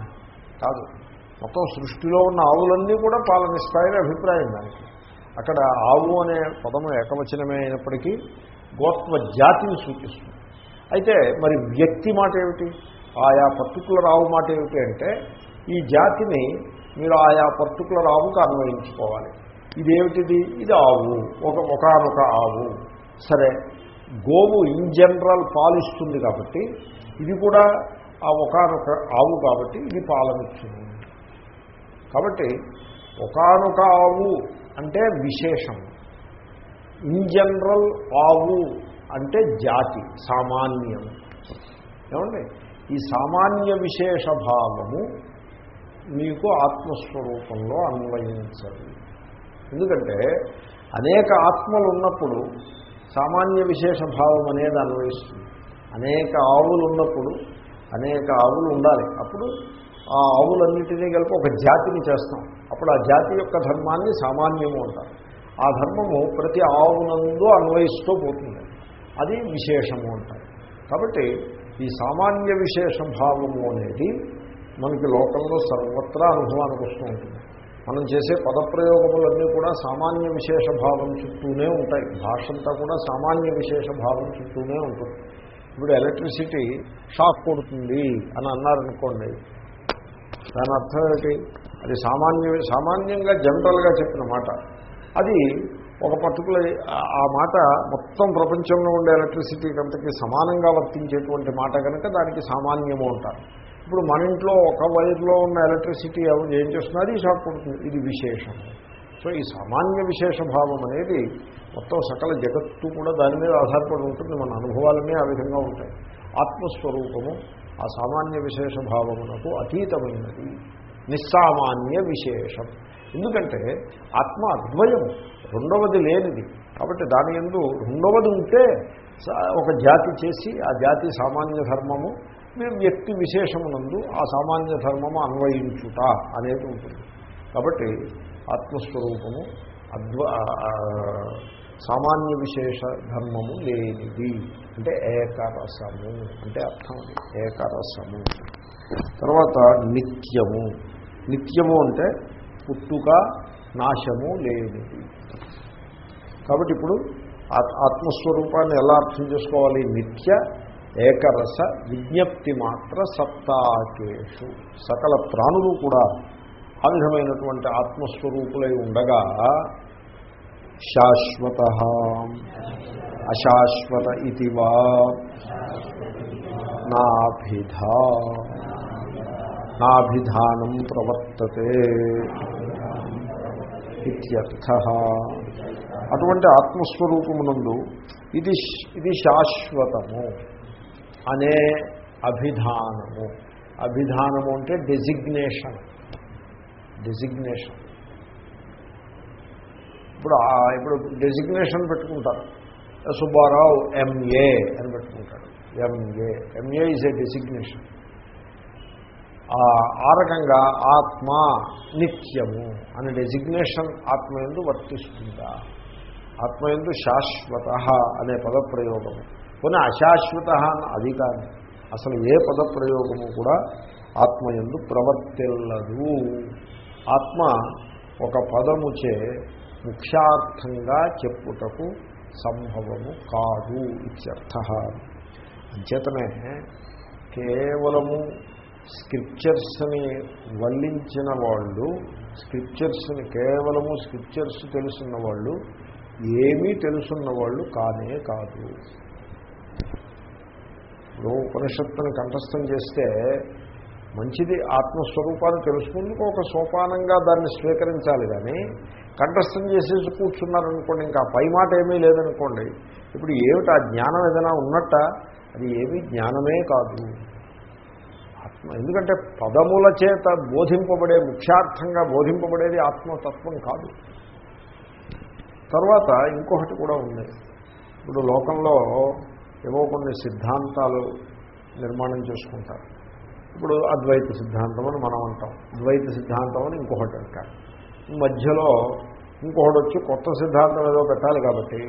కాదు. మొత్తం సృష్టిలో ఉన్న ఆవులన్నీ కూడా పాలనిస్తాయని అభిప్రాయం దానికి. అక్కడ ఆవు అనే పదము ఏకవచనమే అయినప్పటికీ గోత్వ జాతిని సూచిస్తుంది. అయితే మరి వ్యక్తి మాట ఏమిటి? ఆయా పర్టికులర్ ఆవు మాట ఏమిటి అంటే ఈ జాతిని మీరు ఆయా పర్టికులర్ ఆవుకు అన్వయించుకోవాలి. ఇదేమిటిది? ఇది ఆవు. ఒక ఒకనొక ఆవు. సరే గోవు ఇన్ జనరల్ పాలిస్తుంది కాబట్టి ఇది కూడా ఆ ఒకనొక ఆవు కాబట్టి ఇది పాలనిస్తుంది. కాబట్టి ఒకనొక ఆవు అంటే విశేషం. ఇన్ జనరల్ ఆవు అంటే జాతి సామాన్యం. ఏమండి? ఈ సామాన్య విశేష భావము మీకు ఆత్మస్వరూపంలో అన్వయించదు. ఎందుకంటే అనేక ఆత్మలు ఉన్నప్పుడు సామాన్య విశేష భావం అనేది అన్వయిస్తుంది. అనేక ఆవులు ఉన్నప్పుడు అనేక ఆవులు ఉండాలి. అప్పుడు ఆ ఆవులన్నిటినీ కలిపి ఒక జాతిని చేస్తాం. అప్పుడు ఆ జాతి యొక్క ధర్మాన్ని సామాన్యము అంటారు. ఆ ధర్మము ప్రతి ఆవునందు అన్వయిస్తూ పోతుంది. అది విశేషము అంటారు. కాబట్టి ఈ సామాన్య విశేష భావము అనేది మనకి లోకంలో సర్వత్రా అనుభవానికి వస్తూ ఉంటుంది. మనం చేసే పదప్రయోగములన్నీ కూడా సామాన్య విశేష భావం చుట్టూనే ఉంటాయి. భాషంతా కూడా సామాన్య విశేష భావం చుట్టూనే ఉంటుంది. ఇప్పుడు ఎలక్ట్రిసిటీ షాక్ కొడుతుంది అని అన్నారనుకోండి దాని అర్థం ఏంటి అది సామాన్య సామాన్యంగా జనరల్గా చెప్పిన మాట. అది ఒక పర్టికులర్ ఆ మాట మొత్తం ప్రపంచంలో ఉండే ఎలక్ట్రిసిటీ అంతకి సమానంగా వర్తించేటువంటి మాట కనుక దానికి సామాన్యము అంటారు. ఇప్పుడు మన ఇంట్లో ఒక వైర్లో ఉన్న ఎలక్ట్రిసిటీ ఏం చేస్తున్నది షాక్ కొడుతుంది. ఇది విశేషం. సో ఈ సామాన్య విశేష భావం అనేది మొత్తం సకల జగత్తు కూడా దాని మీద ఆధారపడి ఉంటుంది. మన అనుభవాలనే ఆ విధంగా ఉంటాయి. ఆత్మస్వరూపము ఆ సామాన్య విశేష భావమునకు అతీతమైనది. నిస్సామాన్య విశేషం. ఎందుకంటే ఆత్మ అద్వయం రెండవది లేనిది. కాబట్టి దాని ఎందు రెండవది ఉంటే స- ఒక జాతి చేసి ఆ జాతి సామాన్య ధర్మము మేము వ్యక్తి విశేషమునందు ఆ సామాన్య ధర్మము అన్వయించుట అనేది ఉంటుంది. కాబట్టి ఆత్మస్వరూపము అద్వ సామాన్య విశేష ధర్మము లేనిది. అంటే ఏకరసము. అంటే అర్థం అది. ఏకరసము. తర్వాత నిత్యము. నిత్యము అంటే పుట్టుక నాశము లేనిది. కాబట్టి ఇప్పుడు ఆత్- ఆత్మస్వరూపాన్ని ఎలా అర్థం చేసుకోవాలి? నిత్య ఏకరస విజ్ఞప్తి మాత్ర సప్తాకేషు సకల ప్రాణులు కూడా ఆ విధమైనటువంటి ఆత్మస్వరూపులై ఉండగా శాశ్వత అశాశ్వత ఇది వా. నాభిధా. నాభిధానం ప్రవర్తతే ఇత్యర్థ. అటువంటి ఆత్మస్వరూపమునందు ఇది ఇది శాశ్వతము అనే అభిధానము. అభిధానము అంటే డెసిగ్నేషన్ డెసిగ్నేషన్ ఇప్పుడు ఇప్పుడు డెసిగ్నేషన్ పెట్టుకుంటారు. సుబ్బారావు ఎంఏ అని పెట్టుకుంటాడు MA MA is a designation ఆ రకంగా ఆత్మ నిత్యము అనే డెసిగ్నేషన్ ఆత్మ ఎందు వర్తిస్తుందా? ఆత్మ ఎందు శాశ్వత అనే పదప్రయోగము. కొన్ని అశాశ్వత అది కాదు. అసలు ఏ పదప్రయోగము కూడా ఆత్మ ఎందు ప్రవర్తిల్లదు. ఆత్మ ఒక పదముచే ముఖ్యార్థంగా చెప్పుటకు సంభవము కాదు ఇత్యర్థ. అంచేతనే కేవలము స్క్రిప్చర్స్ని వల్లించిన వాళ్ళు స్క్రిప్చర్స్ని కేవలము స్క్రిప్చర్స్ తెలుసున్న వాళ్ళు ఏమీ తెలుసున్న వాళ్ళు కానే కాదు. ఇప్పుడు ఉపనిషత్తుని కంఠస్థం చేస్తే మంచిది ఆత్మస్వరూపాన్ని తెలుసుకుందుకు ఒక సోపానంగా దాన్ని స్వీకరించాలి కానీ కంఠస్థం చేసేసి కూర్చున్నారనుకోండి ఇంకా పై మాట ఏమీ లేదనుకోండి ఇప్పుడు ఏమిటి ఆ జ్ఞానం ఏదైనా ఉన్నట్ట? అది ఏమీ జ్ఞానమే కాదు. ఆత్మ ఎందుకంటే పదముల చేత బోధింపబడే ముఖ్యార్థంగా బోధింపబడేది ఆత్మతత్వం కాదు. తర్వాత ఇంకొకటి కూడా ఉంది. ఇప్పుడు లోకంలో ఏవో కొన్ని సిద్ధాంతాలు నిర్మాణం చేసుకుంటారు. ఇప్పుడు అద్వైత సిద్ధాంతం అని మనం అంటాం. ద్వైత సిద్ధాంతం అని ఇంకొకటి అంటారు. మధ్యలో ఇంకొకడు వచ్చి కొత్త సిద్ధాంతం ఏదో పెట్టాలి కాబట్టి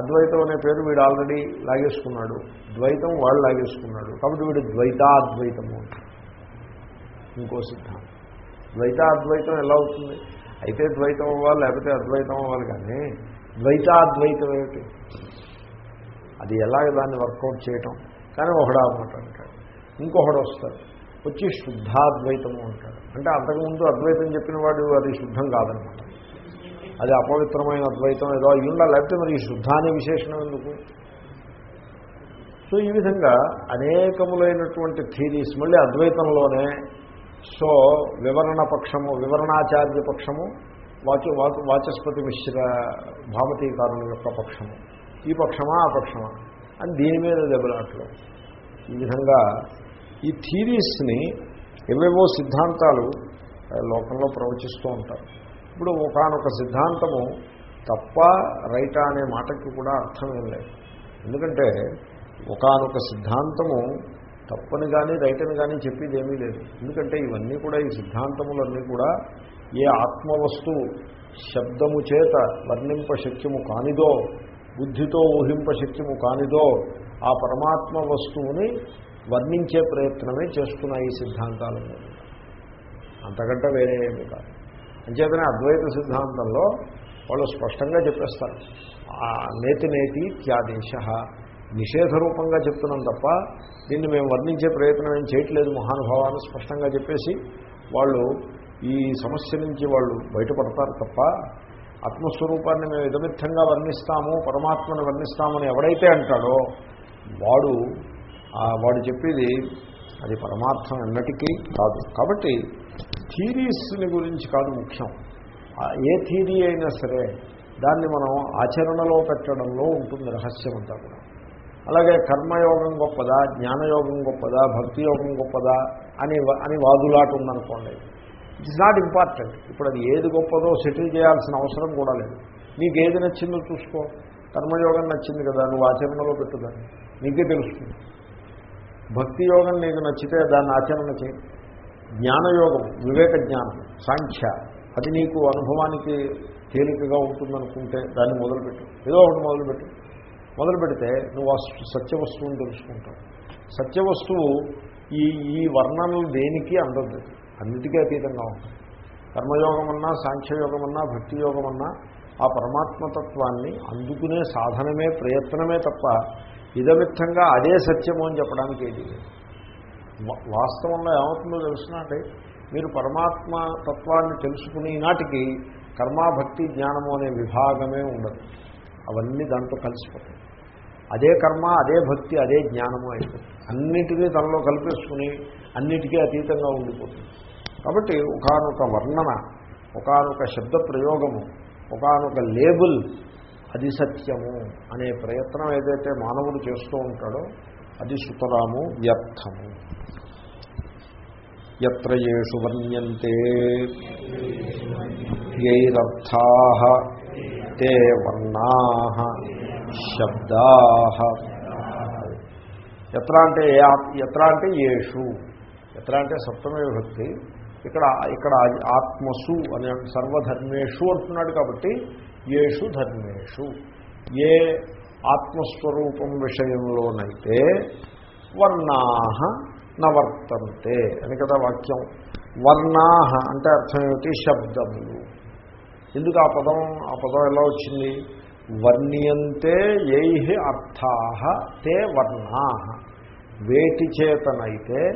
అద్వైతం అనే పేరు వీడు ఆల్రెడీ లాగేసుకున్నాడు. ద్వైతం వాడు లాగేసుకున్నాడు. కాబట్టి వీడు ద్వైతాద్వైతము ఇంకో సిద్ధాంతం. ద్వైతాద్వైతం ఎలా అవుతుంది? అయితే ద్వైతం అవ్వాలి లేకపోతే అద్వైతం అవ్వాలి కానీ ద్వైతాద్వైతం ఏమిటి? అది ఎలాగ దాన్ని వర్కౌట్ చేయటం? కానీ ఒకడా అన్నమాట అంటాడు. ఇంకొకడు వస్తాడు. వచ్చి శుద్ధాద్వైతము అంటాడు. అంటే అంతకుముందు అద్వైతం చెప్పిన వాడు అది శుద్ధం కాదనమాట. అది అపవిత్రమైన అద్వైతం ఏదో అయ్యి లేకపోతే మరి ఈ శుద్ధాన్ని విశేషణం ఎందుకు? సో ఈ విధంగా అనేకములైనటువంటి థీరీస్ మళ్ళీ అద్వైతంలోనే. సో వివరణ పక్షము వివరణాచార్య పక్షము వాచ వాచస్పతి మిశ్ర భామతీకారుని యొక్క పక్షము. ఈ పక్షమా ఆ పక్షమా? అని దీని మీద దెబ్బలాట్లు. ఈ విధంగా ఈ థీరీస్ని ఏవేవో సిద్ధాంతాలు లోకంలో ప్రవచిస్తూ ఉంటారు. ఇప్పుడు ఒకనొక సిద్ధాంతము తప్ప రైటా అనే మాటకి కూడా అర్థం లేదు. ఎందుకంటే ఒకనొక సిద్ధాంతము తప్పని కానీ రైటని కానీ చెప్పేది ఏమీ లేదు. ఎందుకంటే ఇవన్నీ కూడా ఈ సిద్ధాంతములన్నీ కూడా ఏ ఆత్మవస్తువు శబ్దము చేత వర్ణింప శక్యము కానిదో బుద్ధితో ఊహింప శక్యము కానిదో ఆ పరమాత్మ వస్తువుని వర్ణించే ప్రయత్నమే చేస్తున్నాయి ఈ సిద్ధాంతాలు. అంతకంటే వేరే ఏమి కాదు. అంచేతనే అద్వైత సిద్ధాంతంలో వాళ్ళు స్పష్టంగా చెప్పేస్తారు. ఆ నేతి నేతి త్యాదేశ నిషేధ రూపంగా చెప్తున్నాం తప్ప దీన్ని మేము వర్ణించే ప్రయత్నం ఏం చేయట్లేదు. మహానుభావాన్ని స్పష్టంగా చెప్పేసి వాళ్ళు ఈ సమస్య నుంచి వాళ్ళు బయటపడతారు తప్ప ఆత్మస్వరూపాన్ని మేము ఇదమిత్తంగా వర్ణిస్తాము పరమాత్మను వర్ణిస్తామని ఎవడైతే అంటాడో వాడు వాడు చెప్పేది అది పరమార్థం ఎన్నటికీ కాదు. కాబట్టి థీరీస్ని గురించి కాదు ముఖ్యం. ఏ థీరీ అయినా సరే దాన్ని మనం ఆచరణలో పెట్టడంలో ఉంటుంది రహస్యం అంతా కూడా. అలాగే కర్మయోగం గొప్పదా జ్ఞానయోగం గొప్పదా భక్తి యోగం గొప్పదా అని అని వాదులాట ఉందనుకోండి. ఇట్స్ నాట్ ఇంపార్టెంట్ ఇప్పుడు అది ఏది గొప్పదో సెటిల్ చేయాల్సిన అవసరం కూడా లేదు. నీకు ఏది నచ్చిందో చూసుకో. కర్మయోగం నచ్చింది కదా నువ్వు ఆచరణలో పెట్టుదాన్ని నీకే తెలుస్తుంది. భక్తి యోగం నీకు నచ్చితే దాన్ని ఆచరణ చేయి. జ్ఞానయోగం వివేక జ్ఞానం సాంఖ్య అది నీకు అనుభవానికి తేలికగా ఉంటుందనుకుంటే దాన్ని మొదలుపెట్టు. ఏదో ఒకటి మొదలుపెట్టు. మొదలు పెడితే నువ్వు ఆ సత్య వస్తువుని తెలుసుకుంటావు. సత్య వస్తువు ఈ ఈ వర్ణనలు దేనికి అందదు. అన్నిటికీ అతీతంగా ఉంటుంది కర్మయోగం అన్నా సాంఖ్యయోగం అన్నా భక్తి యోగం అన్నా ఆ పరమాత్మతత్వాన్ని అందుకునే సాధనమే ప్రయత్నమే తప్ప ఇదమిత్తంగా అదే సత్యము అని చెప్పడానికి ఏది లేదు. వాస్తవంలో ఏమవుతుందో తెలుసునండి మీరు పరమాత్మ తత్వాన్ని తెలుసుకునే నాటికి కర్మాభక్తి జ్ఞానము అనే విభాగమే ఉండదు. అవన్నీ దాంట్లో కలిసిపోతాయి. అదే కర్మ అదే భక్తి అదే జ్ఞానము అయిపోతుంది. అన్నిటినీ తనలో కలిపేసుకుని అన్నిటికీ అతీతంగా ఉండిపోతుంది. కాబట్టి ఒకనొక వర్ణన ఒకనొక శబ్ద ప్రయోగము ఒకనొక లేబుల్ అది సత్యము అనే ప్రయత్నం ఏదైతే మానవుడు చేస్తూ ఉంటాడో అది సుతరాము వ్యర్థము. ఎత్ర ఏషు వర్ణ్యంతే యైరర్థా తే వర్ణా శబ్దా ఎత్ర అంటే ఏ ఎత్ర అంటే ఏషు ఎత్ర అంటే సప్తమే విభక్తి ఇక్కడ ఇక్కడ ఆత్మసు అనే సర్వధర్మేషు అంటున్నాడు కాబట్టి ఏషు ధర్మేషు। ఏ ఆత్మస్వరూపం విషయంలోనైతే వర్ణా నవర్తంతే అని కదా వాక్యం. వర్ణా అంటే అర్థం ఏమిటి? శబ్దములు. ఎందుకు ఆ పదం ఆ పదం ఎలా వచ్చింది? వర్ణియంతే ఏ అర్థా తే వర్ణా వేటి చేతనైతే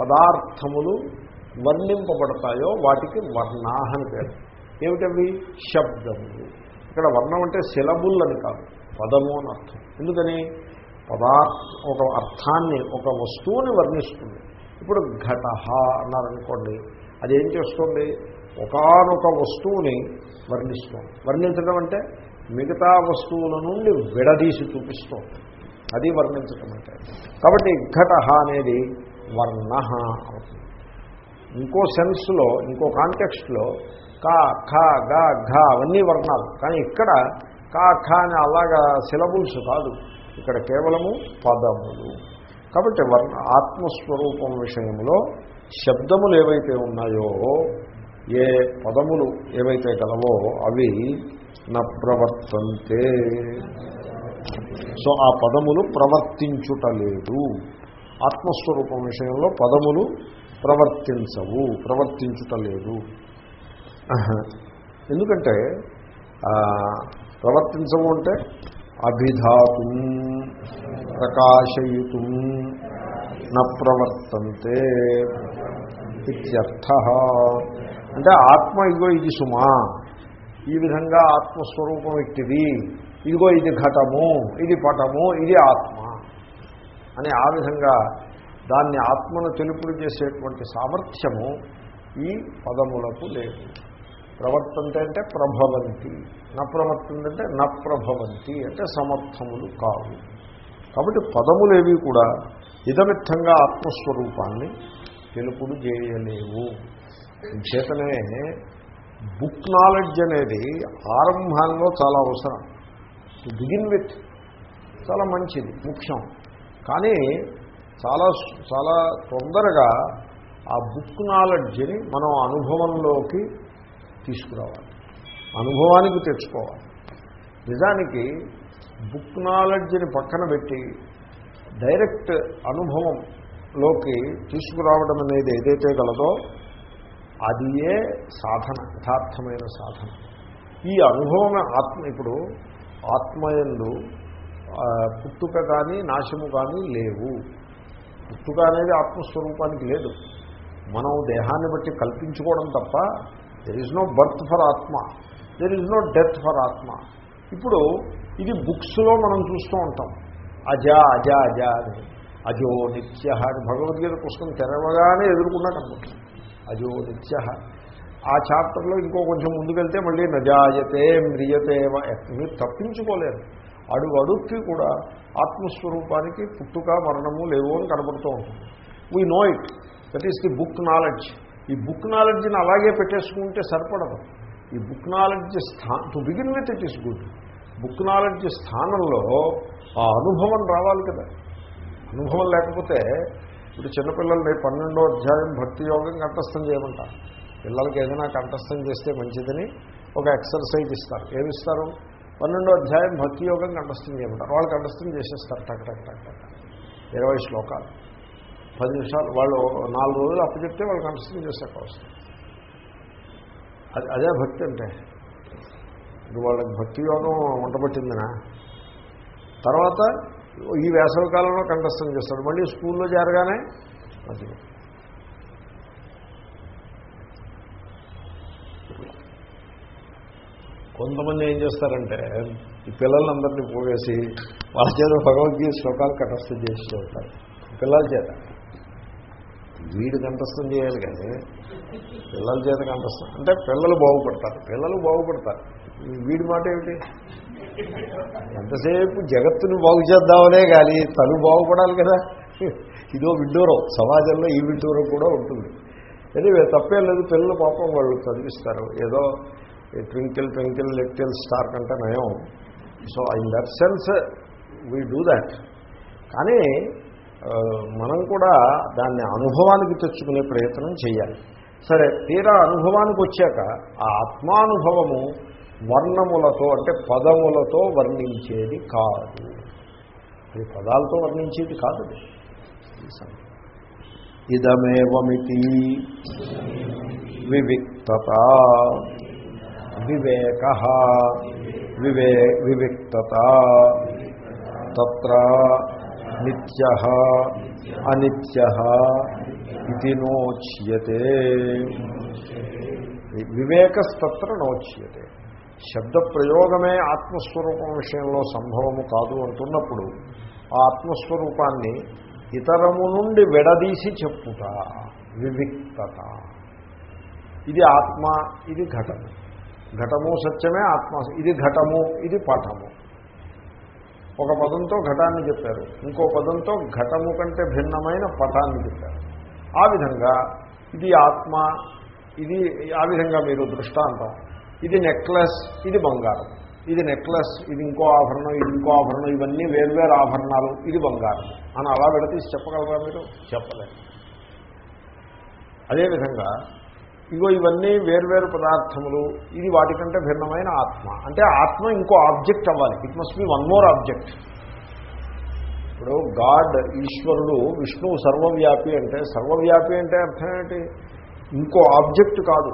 పదార్థములు వర్ణింపబడతాయో వాటికి వర్ణా అని పేరు. ఏమిటవి? శబ్దములు. ఇక్కడ వర్ణం అంటే సిలబుల్ అని కాదు. పదము అని అర్థం. ఎందుకని? పదార్థ ఒక అర్థాన్ని ఒక వస్తువుని వర్ణిస్తుంది. ఇప్పుడు ఘట అన్నారనుకోండి అదేం చేస్తుంది? ఒకనొక వస్తువుని వర్ణిస్తుంది. వర్ణించడం అంటే మిగతా వస్తువుల నుండి విడదీసి చూపిస్తుంది. అది వర్ణించటం అంటే. కాబట్టి ఘట అనేది వర్ణ అవుతుంది. ఇంకో సెన్స్లో ఇంకో కాంటెక్స్ట్లో కా ఖ గ ఘ అవన్నీ వర్ణాలు. కానీ ఇక్కడ కా ఖ అని అలాగా సిలబుల్స్ కాదు. ఇక్కడ కేవలము పదములు. కాబట్టి వర్ణ ఆత్మస్వరూపం విషయంలో శబ్దములు ఏవైతే ఉన్నాయో ఏ పదములు ఏవైతే గలవో అవి నా ప్రవర్తంతే సో ఆ పదములు ప్రవర్తించుటలేదు ఆత్మస్వరూపం విషయంలో పదములు ప్రవర్తించవు ప్రవర్తించుటలేదు ఎందుకంటే ప్రవర్తించవు అంటే అభిధాతుం ప్రకాశయితుం న ప్రవర్తంతే ఇత్యర్థ. అంటే ఆత్మ ఇగో ఇది సుమా. ఈ విధంగా ఆత్మస్వరూపం ఇట్టిది. ఇదిగో ఇది ఘటము ఇది పటము ఇది ఆత్మ అని ఆ విధంగా దాన్ని ఆత్మను తెలుపుడు చేసేటువంటి సామర్థ్యము ఈ పదములకు లేదు. ప్రవర్తంతే అంటే ప్రభవంతి నప్రవర్తంతి అంటే నప్రభవంతి అంటే సమర్థములు కావు. కాబట్టి పదములేవి కూడా ఇదమిత్తంగా ఆత్మస్వరూపాన్ని తెలుపుడు చేయలేవు. చేతనే బుక్ నాలెడ్జ్ అనేది ఆరంభంలో చాలా అవసరం. బిగిన్ విత్ చాలా మంచిది ముఖ్యం. కానీ చాలా చాలా తొందరగా ఆ బుక్ నాలెడ్జ్ని మనం అనుభవంలోకి తీసుకురావాలి. అనుభవానికి తెచ్చుకోవాలి. నిజానికి బుక్ నాలెడ్జ్ని పక్కన పెట్టి డైరెక్ట్ అనుభవంలోకి తీసుకురావడం అనేది ఏదైతే గలదో అది ఏ సాధన యథార్థమైన సాధన. ఈ అనుభవం ఆత్మ ఇప్పుడు ఆత్మయందు పుట్టుక కానీ నాశము కానీ లేవు. పుట్టుక అనేది ఆత్మస్వరూపానికి లేదు. మనం దేహాన్ని బట్టి కల్పించుకోవడం తప్ప there is no birth for ఆత్మ there is no death for ఆత్మ ఇప్పుడు ఇది బుక్స్లో మనం చూస్తూ ఉంటాం. అజ అజ అజ అని. అజో నిత్య అని భగవద్గీత పుస్తకం తెరవగానే ఎదుర్కొన్నా కనబడుతుంది అజో నిత్య ఆ చాప్టర్లో ఇంకో కొంచెం ముందుకెళ్తే మళ్ళీ నజాయతే మ్రియతే మీరు తప్పించుకోలేరు. అడుగు అడుక్కి కూడా ఆత్మస్వరూపానికి పుట్టుక మరణము లేవు అని కనబడుతూ ఉంటుంది. We know it that is the book knowledge ఈ బుక్ నాలెడ్జ్ని అలాగే పెట్టేసుకుంటే సరిపడదు. ఈ బుక్ నాలెడ్జ్ స్థా to begin with it is good. Book knowledge స్థానంలో ఆ అనుభవం రావాలి కదా. అనుభవం లేకపోతే ఇప్పుడు చిన్నపిల్లల్ని పన్నెండో అధ్యాయం భక్తి యోగం కంఠస్థం చేయమంటారు. పిల్లలకి ఏదైనా కంఠస్థం చేస్తే మంచిదని ఒక ఎక్సర్సైజ్ ఇస్తారు. ఏమిస్తారు? పన్నెండో అధ్యాయం భక్తి యోగం కంఠస్థం చేయమంటారు. వాళ్ళు కంఠస్థం చేసేస్తారు. టక్ టక్ టక్ టక్. ఇరవై శ్లోకాలు. పది నిమిషాలు వాళ్ళు నాలుగు రోజులు అప్పచెప్తే వాళ్ళు కంఠస్థం చేశాక వస్తుంది అది అదే భక్తి అంటే. ఇప్పుడు వాళ్ళకి భక్తి యోగం వంటపట్టిందనా. తర్వాత ఈ వేసవి కాలంలో కంఠస్థం చేస్తాడు. మళ్ళీ స్కూల్లో చేరగానే అది. కొంతమంది ఏం చేస్తారంటే ఈ పిల్లలందరినీ పోగేసి వాళ్ళ చేత భగవద్గీత శ్లోకాలు కంఠస్థం చేస్తూ ఉంటారు. పిల్లల చేత. వీడు కంఠస్థం చేయాలి కానీ పిల్లల చేత కంఠస్థం. అంటే పిల్లలు బాగుపడతారు. పిల్లలు బాగుపడతారు. వీడి మాట ఏమిటి? ఎంతసేపు జగత్తును బాగు చేద్దామనే కానీ తను బాగుపడాలి కదా. ఇదో విడ్డూరం. సమాజంలో ఈ విడ్డూరం కూడా ఉంటుంది. ఎనివే తప్పేం లేదు. పిల్లలు పాపం వాళ్ళు చదివిస్తారు. ఏదో ట్వింకిల్ ట్వింకిల్ లిటిల్ స్టార్ కంటే నయం. So in that sense we do that కానీ మనం కూడా దాన్ని అనుభవానికి తెచ్చుకునే ప్రయత్నం చేయాలి. సరే తీరా అనుభవానికి వచ్చాక ఆ ఆత్మానుభవము వర్ణములతో అంటే పదములతో వర్ణించేది కాదు. అది పదాలతో వర్ణించేది కాదు ఇదమేవమితి? వివిక్తత. వివేక. వివే వివిక్తత. తత్ర నిత్య అనిత్య ఇది నోచ్యతే. వివేకస్తత్ర నోచ్యతే. శబ్ద ప్రయోగమే ఆత్మస్వరూపం విషయంలో సంభవము కాదు అంటున్నప్పుడు ఆ ఆత్మస్వరూపాన్ని ఇతరము నుండి విడదీసి చెప్పుట వివిక్తత. ఇది ఆత్మ ఇది ఘటము. ఘటము సత్యమే ఆత్మ ఇది ఘటము ఇది పటము. ఒక పదంతో ఘటాన్ని చెప్పారు. ఇంకో పదంతో ఘటము కంటే భిన్నమైన పటాన్ని చెప్పారు. ఆ విధంగా ఇది ఆత్మ ఇది ఆ విధంగా మీరు దృష్టాంతం ఇది నెక్లెస్ ఇది బంగారం. ఇది నెక్లెస్ ఇది ఇంకో ఆభరణం ఇది ఇంకో ఆభరణం ఇవన్నీ వేర్వేరు ఆభరణాలు ఇది బంగారం. అని అలా విడతీసి చెప్పగలరా మీరు? చెప్పలేరు అదేవిధంగా ఇగో ఇవన్నీ వేర్వేరు పదార్థములు. ఇది వాటికంటే భిన్నమైన ఆత్మ. అంటే ఆత్మ ఇంకో ఆబ్జెక్ట్ అవ్వాలి. It must be one more object ఇప్పుడు గాడ్ ఈశ్వరుడు విష్ణువు సర్వవ్యాపి అంటే సర్వవ్యాపి అంటే అర్థం ఏంటి? ఇంకో ఆబ్జెక్ట్ కాదు.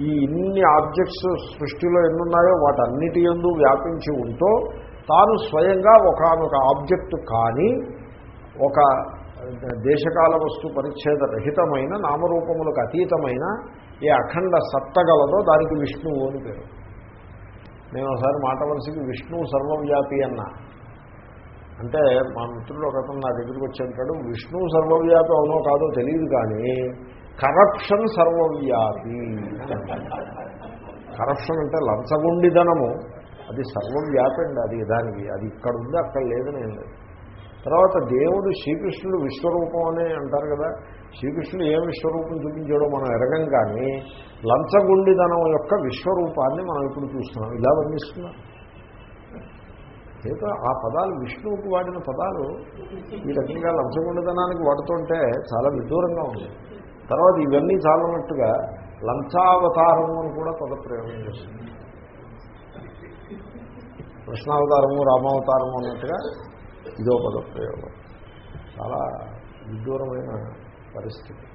ఈ ఇన్ని ఆబ్జెక్ట్స్ సృష్టిలో ఎన్నున్నాయో వాటన్నిటి ఎందు వ్యాపించి ఉంటూ తాను స్వయంగా ఒకనొక ఆబ్జెక్ట్ కానీ ఒక దేశకాల వస్తు పరిచ్ఛేద రహితమైన నామరూపములకు అతీతమైన ఏ అఖండ సత్తగలదో దానికి విష్ణువు అని పేరు. నేను ఒకసారి మాట విష్ణువు సర్వవ్యాపి అన్నా. అంటే మా మిత్రుడు ఒకతను నా దగ్గరికి వచ్చి అంటాడు విష్ణువు సర్వవ్యాపి అవునో కాదో తెలియదు కానీ కరప్షన్ సర్వవ్యాపి. కరప్షన్ అంటే లంచగొండిదనము. అది సర్వవ్యాపి అండి అది దానికి. అది ఇక్కడ ఉంది అక్కడ లేదని ఏం లేదు. తర్వాత దేవుడు శ్రీకృష్ణుడు విశ్వరూపం అని అంటారు కదా. శ్రీకృష్ణుడు ఏం విశ్వరూపం చూపించాడో మనం ఎరగం కానీ లంచగుండిదనం యొక్క విశ్వరూపాన్ని మనం ఇప్పుడు చూస్తున్నాం. ఇలా వర్ణిస్తున్నాం లేదా ఆ పదాలు విష్ణువుకు వాడిన పదాలు ఈ రకంగా లంచగుండిదనానికి వాడుతుంటే చాలా విదూరంగా ఉంది. తర్వాత ఇవన్నీ చాలన్నట్టుగా లంచావతారము అని కూడా పదప్రయోగం చేస్తుంది. కృష్ణావతారము రామావతారము అన్నట్టుగా ఇదో పదప్రయోగం. చాలా విదూరమైన పరిస్థితి.